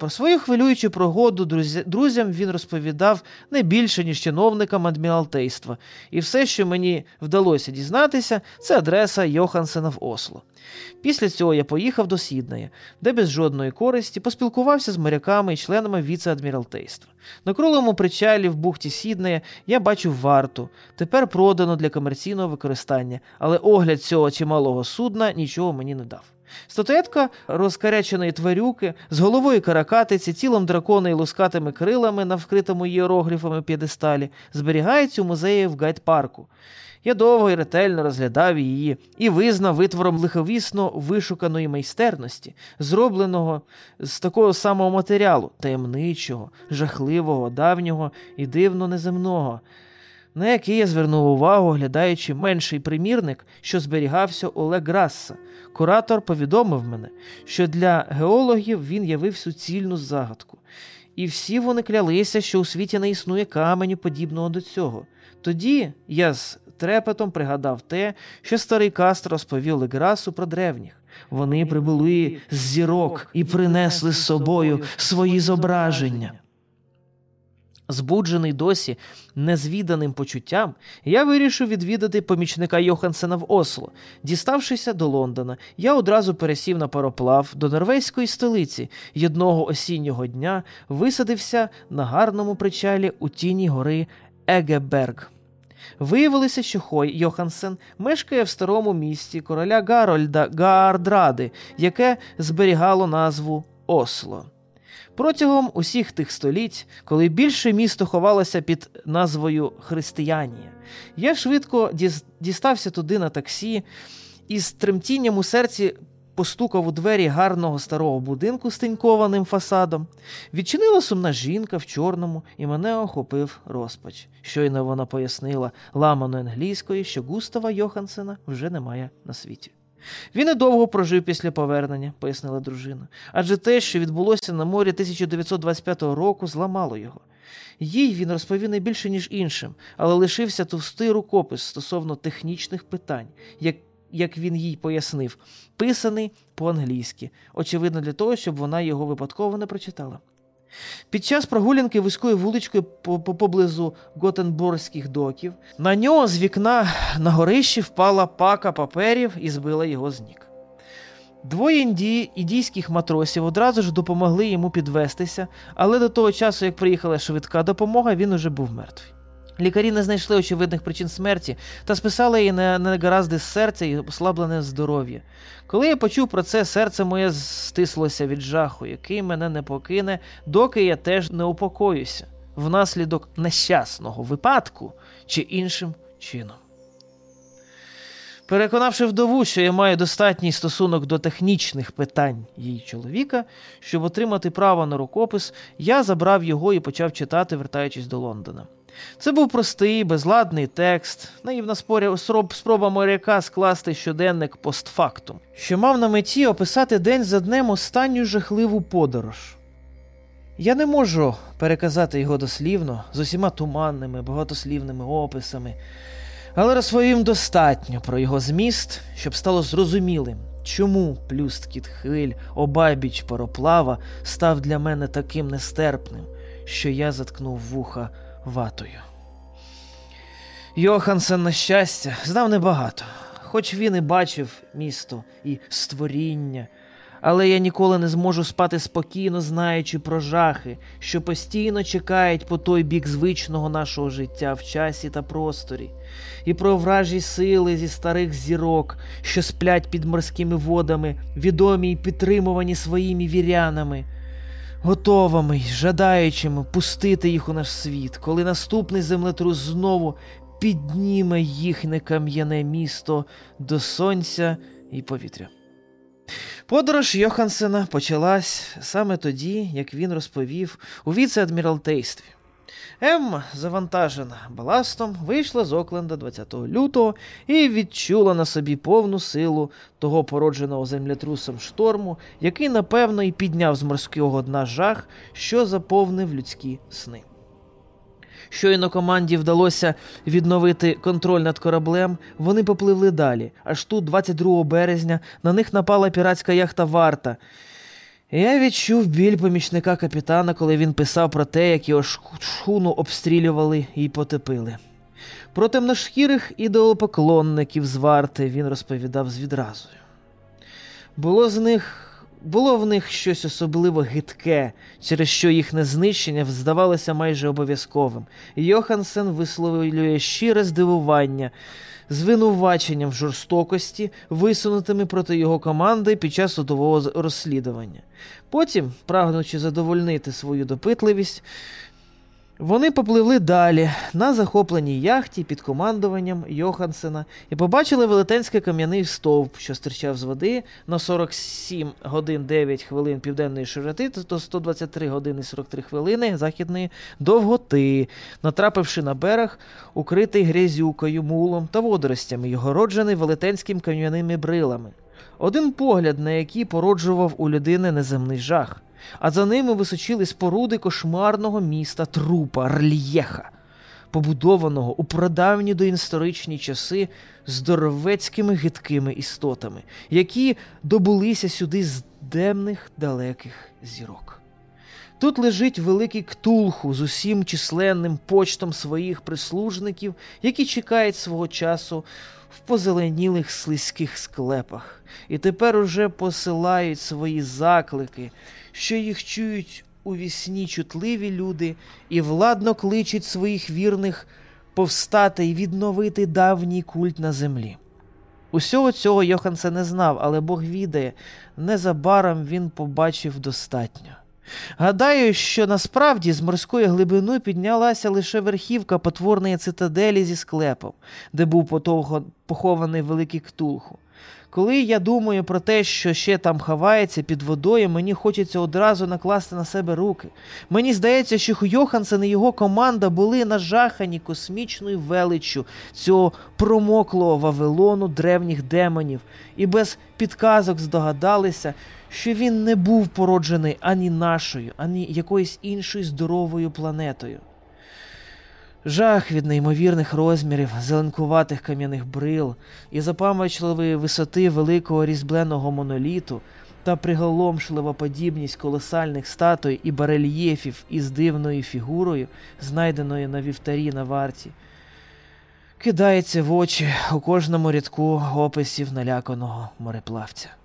Про свою хвилюючу прогоду друзям він розповідав не більше, ніж чиновникам адміралтейства, і все, що мені вдалося дізнатися, це адреса Йохансена в Осло. Після цього я поїхав до Сіднея, де без жодної користі поспілкувався з моряками і членами віце-адміралтейства. На круглому причалі в бухті Сіднея я бачив варту, тепер продано для комерційного використання, але огляд цього чималого судна нічого мені не дав. Статуетка розкаряченої тварюки з головою каракатиці, тілом дракона і лускатими крилами на вкритому іерогліфами п'єдесталі зберігається у музеї в гайд-парку. Я довго і ретельно розглядав її і визнав витвором лиховісно вишуканої майстерності, зробленого з такого самого матеріалу, таємничого, жахливого, давнього і дивно неземного на який я звернув увагу, оглядаючи менший примірник, що зберігався Олег Грасса. Куратор повідомив мене, що для геологів він явив суцільну загадку, і всі вони клялися, що у світі не існує каменю, подібного до цього. Тоді я з трепетом пригадав те, що старий Каст розповів Леграсу про древніх. Вони прибули з зірок і принесли з собою свої зображення. Збуджений досі незвіданим почуттям, я вирішив відвідати помічника Йохансена в Осло. Діставшися до Лондона, я одразу пересів на пароплав до норвезької столиці і одного осіннього дня висадився на гарному причалі у тіні гори Егеберг. Виявилося, що Хой Йохансен мешкає в старому місті короля Гарольда Гаардради, яке зберігало назву Осло. Протягом усіх тих століть, коли більше місто ховалося під назвою Християнія, я швидко дістався туди на таксі і з тремтінням у серці постукав у двері гарного старого будинку з тинькованим фасадом. Відчинила сумна жінка в чорному, і мене охопив розпач. Щойно вона пояснила ламаною англійською, що Густава Йохансена вже немає на світі. Він недовго прожив після повернення, пояснила дружина, адже те, що відбулося на морі 1925 року, зламало його. Їй він розповів не більше, ніж іншим, але лишився товстий рукопис стосовно технічних питань, як як він їй пояснив, писаний по-англійськи, очевидно, для того, щоб вона його випадково не прочитала. Під час прогулянки вузькою вуличкою поблизу Готенборських доків на нього з вікна на горищі впала пака паперів і збила його з ніг. Двоє індії, індійських матросів одразу ж допомогли йому підвестися, але до того часу, як приїхала швидка допомога, він уже був мертвий. Лікарі не знайшли очевидних причин смерті та списали її на негаразди серця і ослаблене здоров'я. Коли я почув про це, серце моє стислося від жаху, який мене не покине, доки я теж не упокоюся внаслідок нещасного випадку чи іншим чином. Переконавши вдову, що я маю достатній стосунок до технічних питань її чоловіка, щоб отримати право на рукопис, я забрав його і почав читати, вертаючись до Лондона. Це був простий, безладний текст, наївна спроба моряка скласти щоденник постфактум, що мав на меті описати день за днем останню жахливу подорож. Я не можу переказати його дослівно з усіма туманними, багатослівними описами, але розповім достатньо про його зміст, щоб стало зрозумілим, чому плюсткіт хвиль обабіч пароплава став для мене таким нестерпним, що я заткнув вуха ватою. Йохансен, на щастя, знав небагато, хоч він і бачив місто і створіння, Але я ніколи не зможу спати спокійно, знаючи про жахи, що постійно чекають по той бік звичного нашого життя в часі та просторі, і про вражі сили зі старих зірок, що сплять під морськими водами, відомі й підтримувані своїми вірянами, готовими й жадаючими пустити їх у наш світ, коли наступний землетрус знову підніме їхнє кам'яне місто до сонця і повітря. Подорож Йохансена почалась саме тоді, як він розповів у віце-адміралтействі. Емма, завантажена баластом, вийшла з Окленда 20 лютого і відчула на собі повну силу того породженого землетрусом шторму, який, напевно, і підняв з морського дна жах, що заповнив людські сни. Щойно команді вдалося відновити контроль над кораблем, вони попливли далі. Аж тут, 22 березня, на них напала піратська яхта Варта. Я відчув біль помічника капітана, коли він писав про те, як його шхуну обстрілювали і потопили. Про темношкірих ідеолопоклонників з варти він розповідав з відразою. Було з них було в них щось особливо гидке, через що їхнє знищення здавалося майже обов'язковим. Йохансен висловлює щире здивування, звинуваченням в жорстокості, висунутими проти його команди під час судового розслідування. Потім, прагнучи задовольнити свою допитливість, вони попливли далі на захопленій яхті під командуванням Йохансена і побачили велетенський кам'яний стовп, що стирчав з води на 47 годин 9 хвилин південної широти та 123 години 43 хвилини західної довготи, натрапивши на берег, укритий грязюкою, мулом та водоростями, його роджений велетенським кам'яними брилами. Один погляд, на який породжував у людини неземний жах а за ними височили споруди кошмарного міста трупа Рлєха, побудованого у прадавні доісторичні часи здоровецькими гидкими істотами, які добулися сюди з демних далеких зірок. Тут лежить великий ктулху з усім численним почтом своїх прислужників, які чекають свого часу в позеленілих слизьких склепах, і тепер уже посилають свої заклики, що їх чують у вісні чутливі люди і владно кличуть своїх вірних повстати і відновити давній культ на землі. Усього цього Йохансе не знав, але Бог відає, незабаром він побачив достатньо. Гадаю, що насправді з морської глибини піднялася лише верхівка потворної цитаделі зі склепом, де був похований великий ктулху. Коли я думаю про те, що ще там ховається під водою, мені хочеться одразу накласти на себе руки. Мені здається, що Йохансен і його команда були нажахані космічною величчю цього промоклого Вавилону древніх демонів, і без підказок здогадалися, що він не був породжений ані нашою, ані якоюсь іншою здоровою планетою. Жах від неймовірних розмірів, зеленкуватих кам'яних брил і запам'ятливої висоти великого різьбленого моноліту та приголомшлива подібність колосальних статуй і барельєфів із дивною фігурою, знайденою на вівтарі на варті, кидається в очі у кожному рядку описів наляканого мореплавця.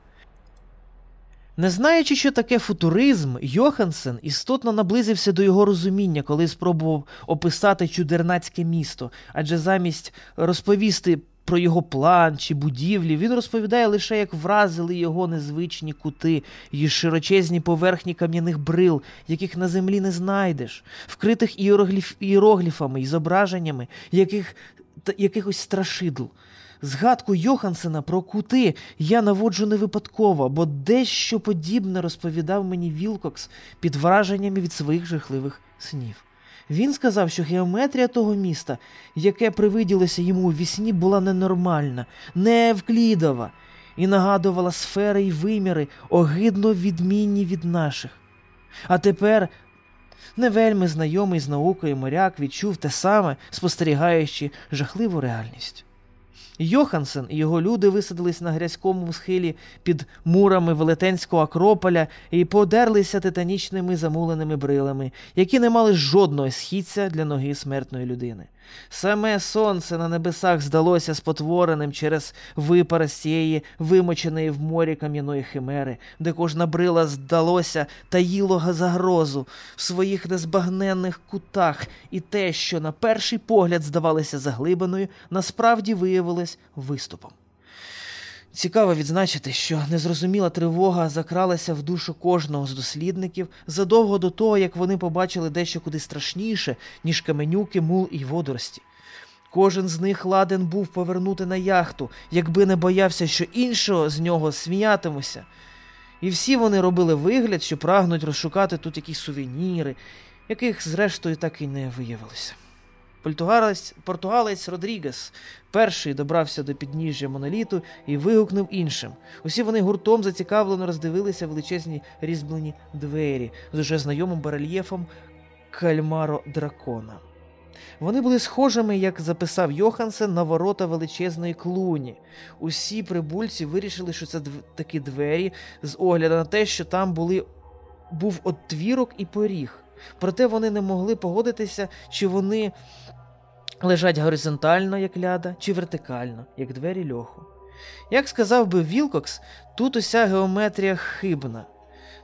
Не знаючи, що таке футуризм, Йохансен істотно наблизився до його розуміння, коли спробував описати чудернацьке місто, адже замість розповісти про його план чи будівлі, він розповідає лише, як вразили його незвичні кути і широчезні поверхні кам'яних брил, яких на землі не знайдеш, вкритих іерогліф... іерогліфами і зображеннями яких... якихось страшидл. Згадку Йохансена про кути я наводжу не випадково, бо дещо подібне розповідав мені Вілкокс під враженнями від своїх жахливих снів. Він сказав, що геометрія того міста, яке привиділося йому у вісні, була ненормальна, невклідова і нагадувала сфери й виміри, огидно відмінні від наших. А тепер не вельми знайомий з наукою моряк відчув те саме, спостерігаючи жахливу реальність. Йохансен і його люди висадились на грязькому схилі під мурами велетенського Акрополя і подерлися титанічними замуленими брилами, які не мали жодного східця для ноги смертної людини. Саме сонце на небесах здалося спотвореним через випари з цієї вимоченої в морі кам'яної химери, де кожна брила здалося таїло загрозу в своїх незбагненних кутах, і те, що на перший погляд здавалося заглибиною, насправді виявилось виступом. Цікаво відзначити, що незрозуміла тривога закралася в душу кожного з дослідників задовго до того, як вони побачили дещо куди страшніше, ніж каменюки, мул і водорості. Кожен з них ладен був повернути на яхту, якби не боявся, що іншого з нього сміятимуся. І всі вони робили вигляд, що прагнуть розшукати тут якісь сувеніри, яких, зрештою, так і не виявилося. Португалець, португалець Родрігес перший добрався до підніжжя моноліту і вигукнув іншим. Усі вони гуртом зацікавлено роздивилися величезні різьблені двері з уже знайомим барельєфом кальмаро дракона. Вони були схожими, як записав Йохансен, на ворота величезної клуні. Усі прибульці вирішили, що це такі двері з огляду на те, що там були, був отвірок і поріг. Проте вони не могли погодитися, чи вони лежать горизонтально, як ляда, чи вертикально, як двері льоху. Як сказав би Вілкокс, тут уся геометрія хибна.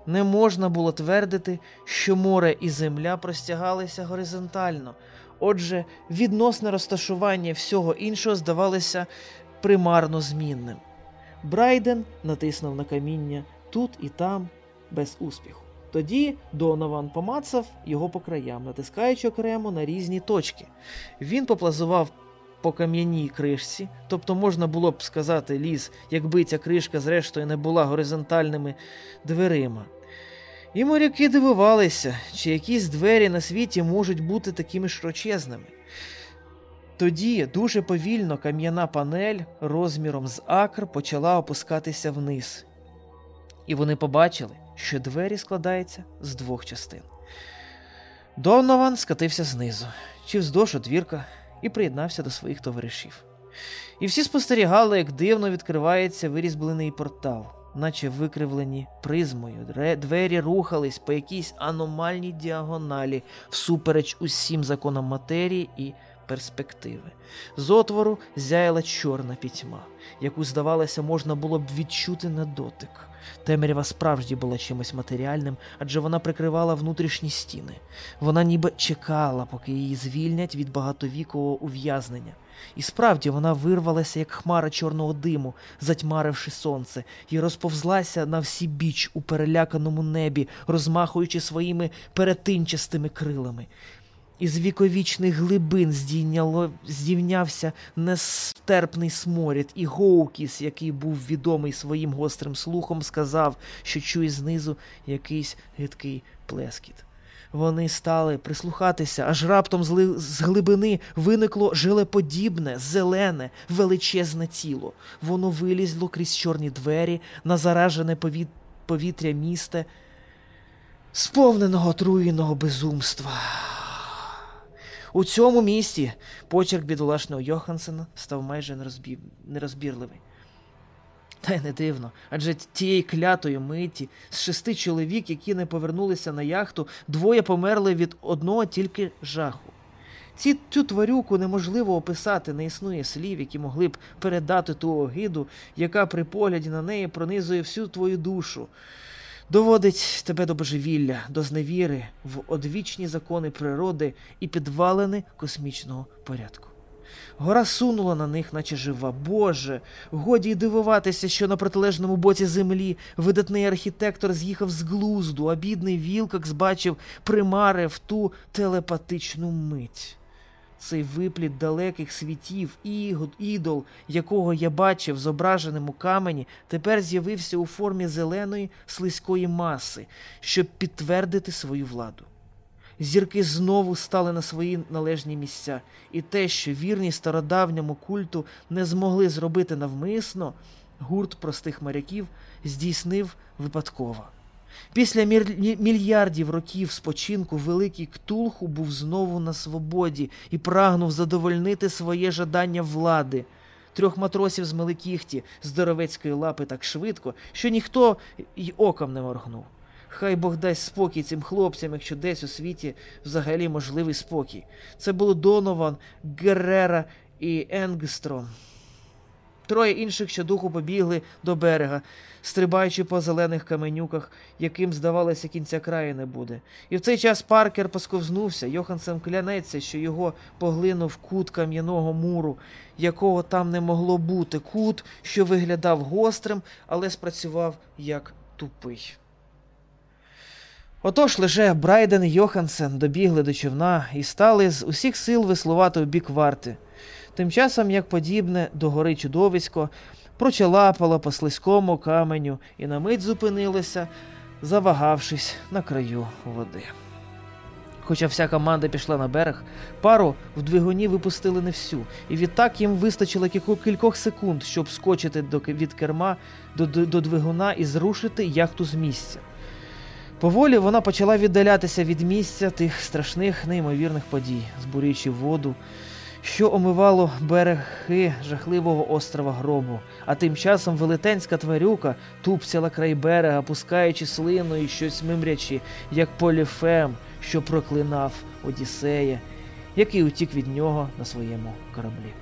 Не можна було твердити, що море і земля простягалися горизонтально, отже, відносне розташування всього іншого здавалося примарно змінним. Брайден натиснув на каміння тут і там без успіху. Тоді Донован помацав його по краям, натискаючи окремо на різні точки. Він поплазував по кам'яній кришці, тобто можна було б сказати ліс, якби ця кришка, зрештою, не була горизонтальними дверима. І моряки дивувалися, чи якісь двері на світі можуть бути такими широчезними. Тоді дуже повільно кам'яна панель розміром з акр почала опускатися вниз, і вони побачили, що двері складаються з двох частин. Донован скатився знизу, чи вздовж одвірка, і приєднався до своїх товаришів. І всі спостерігали, як дивно відкривається вирізблений портал, наче викривлені призмою. Двері рухались по якійсь аномальній діагоналі, всупереч усім законам матерії і перспективи. З отвору зяяла чорна пітьма, яку, здавалося, можна було б відчути на дотик. Темрява справді була чимось матеріальним, адже вона прикривала внутрішні стіни. Вона ніби чекала, поки її звільнять від багатовікового ув'язнення. І справді вона вирвалася, як хмара чорного диму, затьмаривши сонце, і розповзлася на всі біч у переляканому небі, розмахуючи своїми перетинчастими крилами. Із віковічних глибин здійняло, здійнявся нестерпний сморід, і Гоукіс, який був відомий своїм гострим слухом, сказав, що чує знизу якийсь гидкий плескіт. Вони стали прислухатися, аж раптом з глибини виникло жилеподібне, зелене, величезне тіло. Воно вилізло крізь чорні двері на заражене повітря міста, сповненого отруєного безумства. У цьому місті почерк бідолашного Йохансена став майже нерозбірливий. Та й не дивно, адже тієї клятої миті з шести чоловік, які не повернулися на яхту, двоє померли від одного тільки жаху. Ці, Цю тварюку неможливо описати, не існує слів, які могли б передати ту огиду, яка при погляді на неї пронизує всю твою душу доводить тебе до божевілля, до зневіри в одвічні закони природи і підвалини космічного порядку. Гора сунула на них, наче жива. Боже, годі й дивуватися, що на протилежному боці землі видатний архітектор з'їхав з глузду, а бідний Вілкак збачив примари в ту телепатичну мить цей випліт далеких світів, ідол, якого я бачив зображеним у камені, тепер з'явився у формі зеленої слизької маси, щоб підтвердити свою владу. Зірки знову стали на свої належні місця, і те, що вірні стародавньому культу не змогли зробити навмисно, гурт простих моряків здійснив випадково. Після мільярдів років спочинку великий Ктулху був знову на свободі і прагнув задовольнити своє жадання влади. Трьох матросів змили кіхті здоровецької лапи так швидко, що ніхто й оком не моргнув. Хай Бог дасть спокій цим хлопцям, якщо десь у світі взагалі можливий спокій. Це було Донован, Геррера і Енгстром. Троє інших щодуху побігли до берега, стрибаючи по зелених каменюках, яким, здавалося, кінця краю не буде. І в цей час Паркер посковзнувся. Йохансен клянеться, що його поглинув кут кам'яного муру, якого там не могло бути. Кут, що виглядав гострим, але спрацював як тупий. Отож лише Брайден і Йохансен добігли до човна і стали з усіх сил веслувати в бік варти. Тим часом, як подібне до гори чудовисько, прочалапало по слизькому каменю і на мить зупинилося, завагавшись на краю води. Хоча вся команда пішла на берег, пару в двигуні випустили не всю, і відтак їм вистачило кількох секунд, щоб скочити до, від керма до, до, до двигуна і зрушити яхту з місця. Поволі вона почала віддалятися від місця тих страшних неймовірних подій, збурюючи воду, що омивало береги жахливого острова гробу, а тим часом велетенська тварюка тупцяла край берега, пускаючи слину і щось мимрячи, як поліфем, що проклинав Одіссея, який утік від нього на своєму кораблі.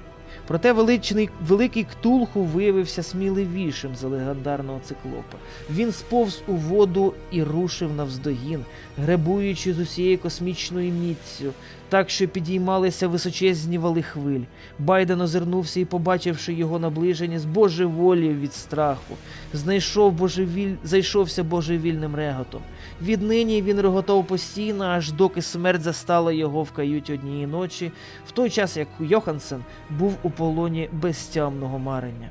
Проте величний, великий Ктулху виявився сміливішим за легендарного циклопа. Він сповз у воду і рушив навздогін, гребуючи з усією космічною міцю, так що підіймалися височезні вали хвиль. Байден озирнувся і, побачивши його наближення, збожеволів від страху, знайшов божевіль... зайшовся божевільним реготом. Віднині він реготав постійно, аж доки смерть застала його в каюті однієї ночі, в той час як Йохансен був у полоні безтямного марення.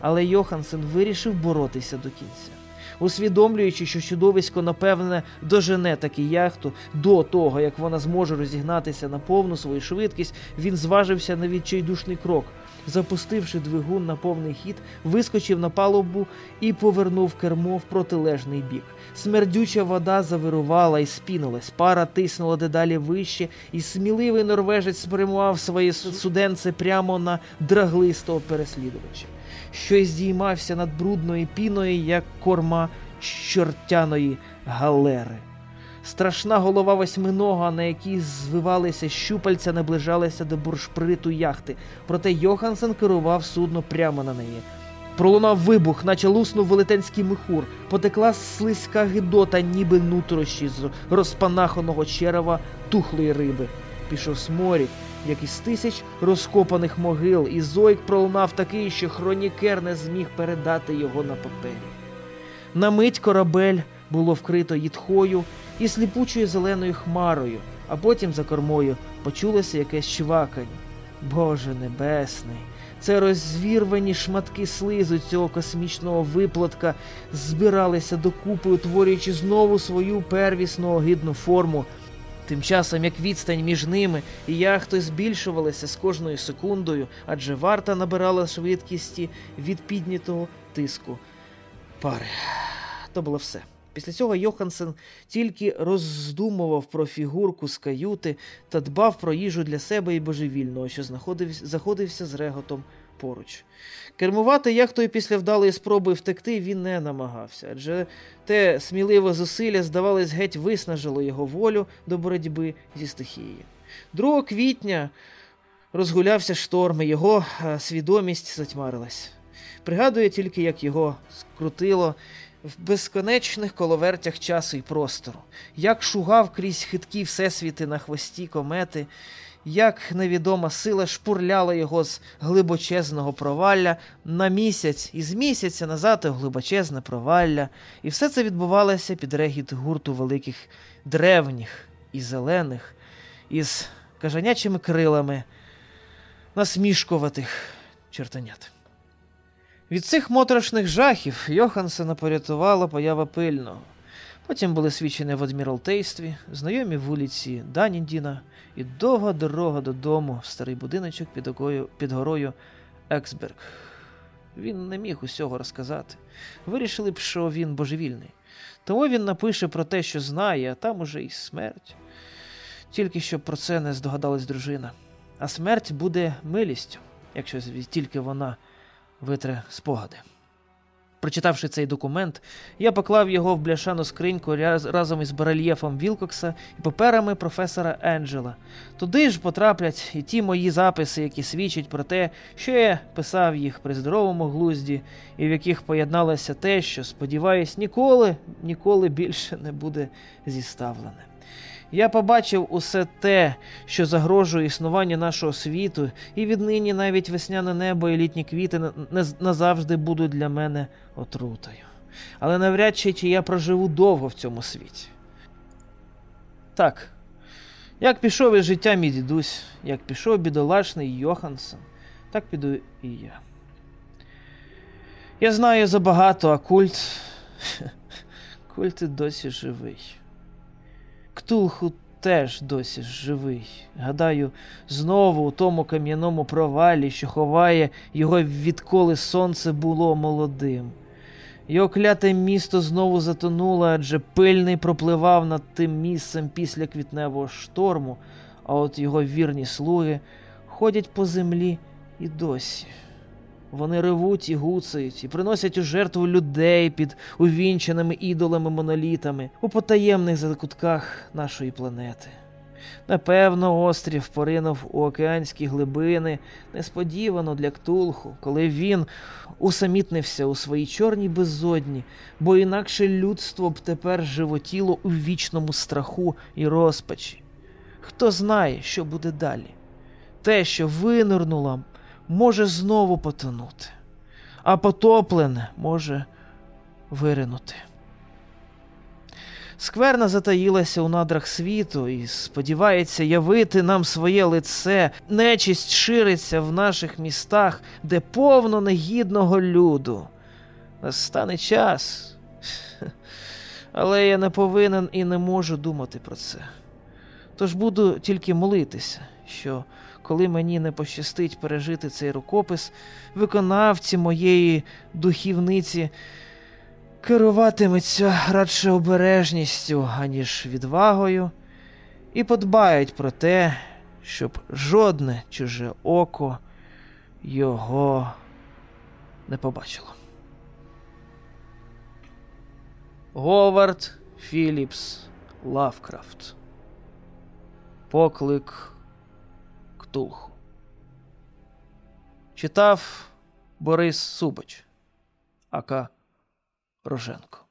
Але Йохансен вирішив боротися до кінця. Усвідомлюючи, що чудовисько, напевне, дожене таки яхту до того, як вона зможе розігнатися на повну свою швидкість, він зважився на відчайдушний крок. Запустивши двигун на повний хід, вискочив на палубу і повернув кермо в протилежний бік. Смердюча вода завирувала і спінилась, пара тиснула дедалі вище, і сміливий норвежець спрямував своє суденце прямо на драглистого переслідувача що здіймався над брудною піною, як корма чортяної галери. Страшна голова восьминога, на якій звивалися щупальця, наближалася до буршприту яхти, проте Йохансен керував судно прямо на неї. Пролунав вибух, наче луснув велетенський михур, потекла слизька гидота, ніби нутрощі з розпанаханого черева тухлої риби. Пішов сморід, як із тисяч розкопаних могил, і зойк пролунав такий, що хронікер не зміг передати його на папері. На мить корабель було вкрито їдхою і сліпучою зеленою хмарою, а потім за кормою почулося якесь чвакання. Боже небесний! Це розвірвані шматки слизу цього космічного виплатка збиралися докупи, утворюючи знову свою первісну огидну форму, Тим часом як відстань між ними і яхтою збільшувалася з кожною секундою, адже варта набирала швидкісті від піднятого тиску пари. То було все. Після цього Йохансен тільки роздумував про фігурку з каюти та дбав про їжу для себе і божевільного, що знаходився, заходився з реготом поруч. Кермувати яхтою після вдалої спроби втекти він не намагався, адже те сміливе зусилля, здавалось, геть виснажило його волю до боротьби зі стихією. 2 квітня розгулявся шторм, і його свідомість затьмарилась. Пригадує тільки, як його скрутило в безконечних коловертях часу і простору, як шугав крізь хиткі всесвіти на хвості комети як невідома сила шпурляла його з глибочезного провалля на місяць, і з місяця назад у глибочезне провалля, і все це відбувалося під регіт гурту великих древніх і зелених, із кажанячими крилами насмішкуватих чертанят. Від цих моторошних жахів Йохансена порятувала поява пильного. Потім були свідчені в адміралтействі, знайомі вулиці Даніндіна і довга дорога додому в старий будиночок під, окою, під горою Ексберг. Він не міг усього розказати. Вирішили б, що він божевільний. Тому він напише про те, що знає, а там уже й смерть. Тільки щоб про це не здогадалась дружина. А смерть буде милістю, якщо тільки вона витре спогади. Прочитавши цей документ, я поклав його в бляшану скриньку ряз- разом із барельєфом Вілкокса і паперами професора Енджела. Туди ж потраплять і ті мої записи, які свідчать про те, що я писав їх при здоровому глузді, і в яких поєдналося те, що, сподіваюсь, ніколи, ніколи більше не буде зіставлене. Я побачив усе те, що загрожує існуванню нашого світу, і віднині навіть весняне небо і літні квіти назавжди будуть для мене отрутою. Але навряд чи чи я проживу довго в цьому світі. Так, як пішов із життя мій дідусь, як пішов бідолашний Йоханссон, так піду і я. Я знаю забагато, а культ. Культ і досі живий. Ктулху теж досі живий. Гадаю, знову у тому кам'яному провалі, що ховає його відколи сонце було молодим. Його кляте місто знову затонуло, адже пильний пропливав над тим місцем після квітневого шторму, а от його вірні слуги ходять по землі і досі. Вони ревуть і гуцають, і приносять у жертву людей під увінченими ідолами монолітами у потаємних закутках нашої планети. Напевно, острів поринув у океанські глибини несподівано для Ктулху, коли він усамітнився у своїй чорній безодні, бо інакше людство б тепер животіло у вічному страху і розпачі. Хто знає, що буде далі? Те, що винирнуло, може знову потонути, а потоплене може виринути. Скверна затаїлася у надрах світу і сподівається явити нам своє лице. Нечисть шириться в наших містах, де повно негідного люду. Настане час. Але я не повинен і не можу думати про це. Тож буду тільки молитися, що коли мені не пощастить пережити цей рукопис, виконавці моєї духівниці керуватиметься радше обережністю, аніж відвагою, і подбають про те, щоб жодне чуже око його не побачило. Говард Філіпс Лавкрафт. Поклик Ктулху. Читав Борис Субач, Ака Роженко.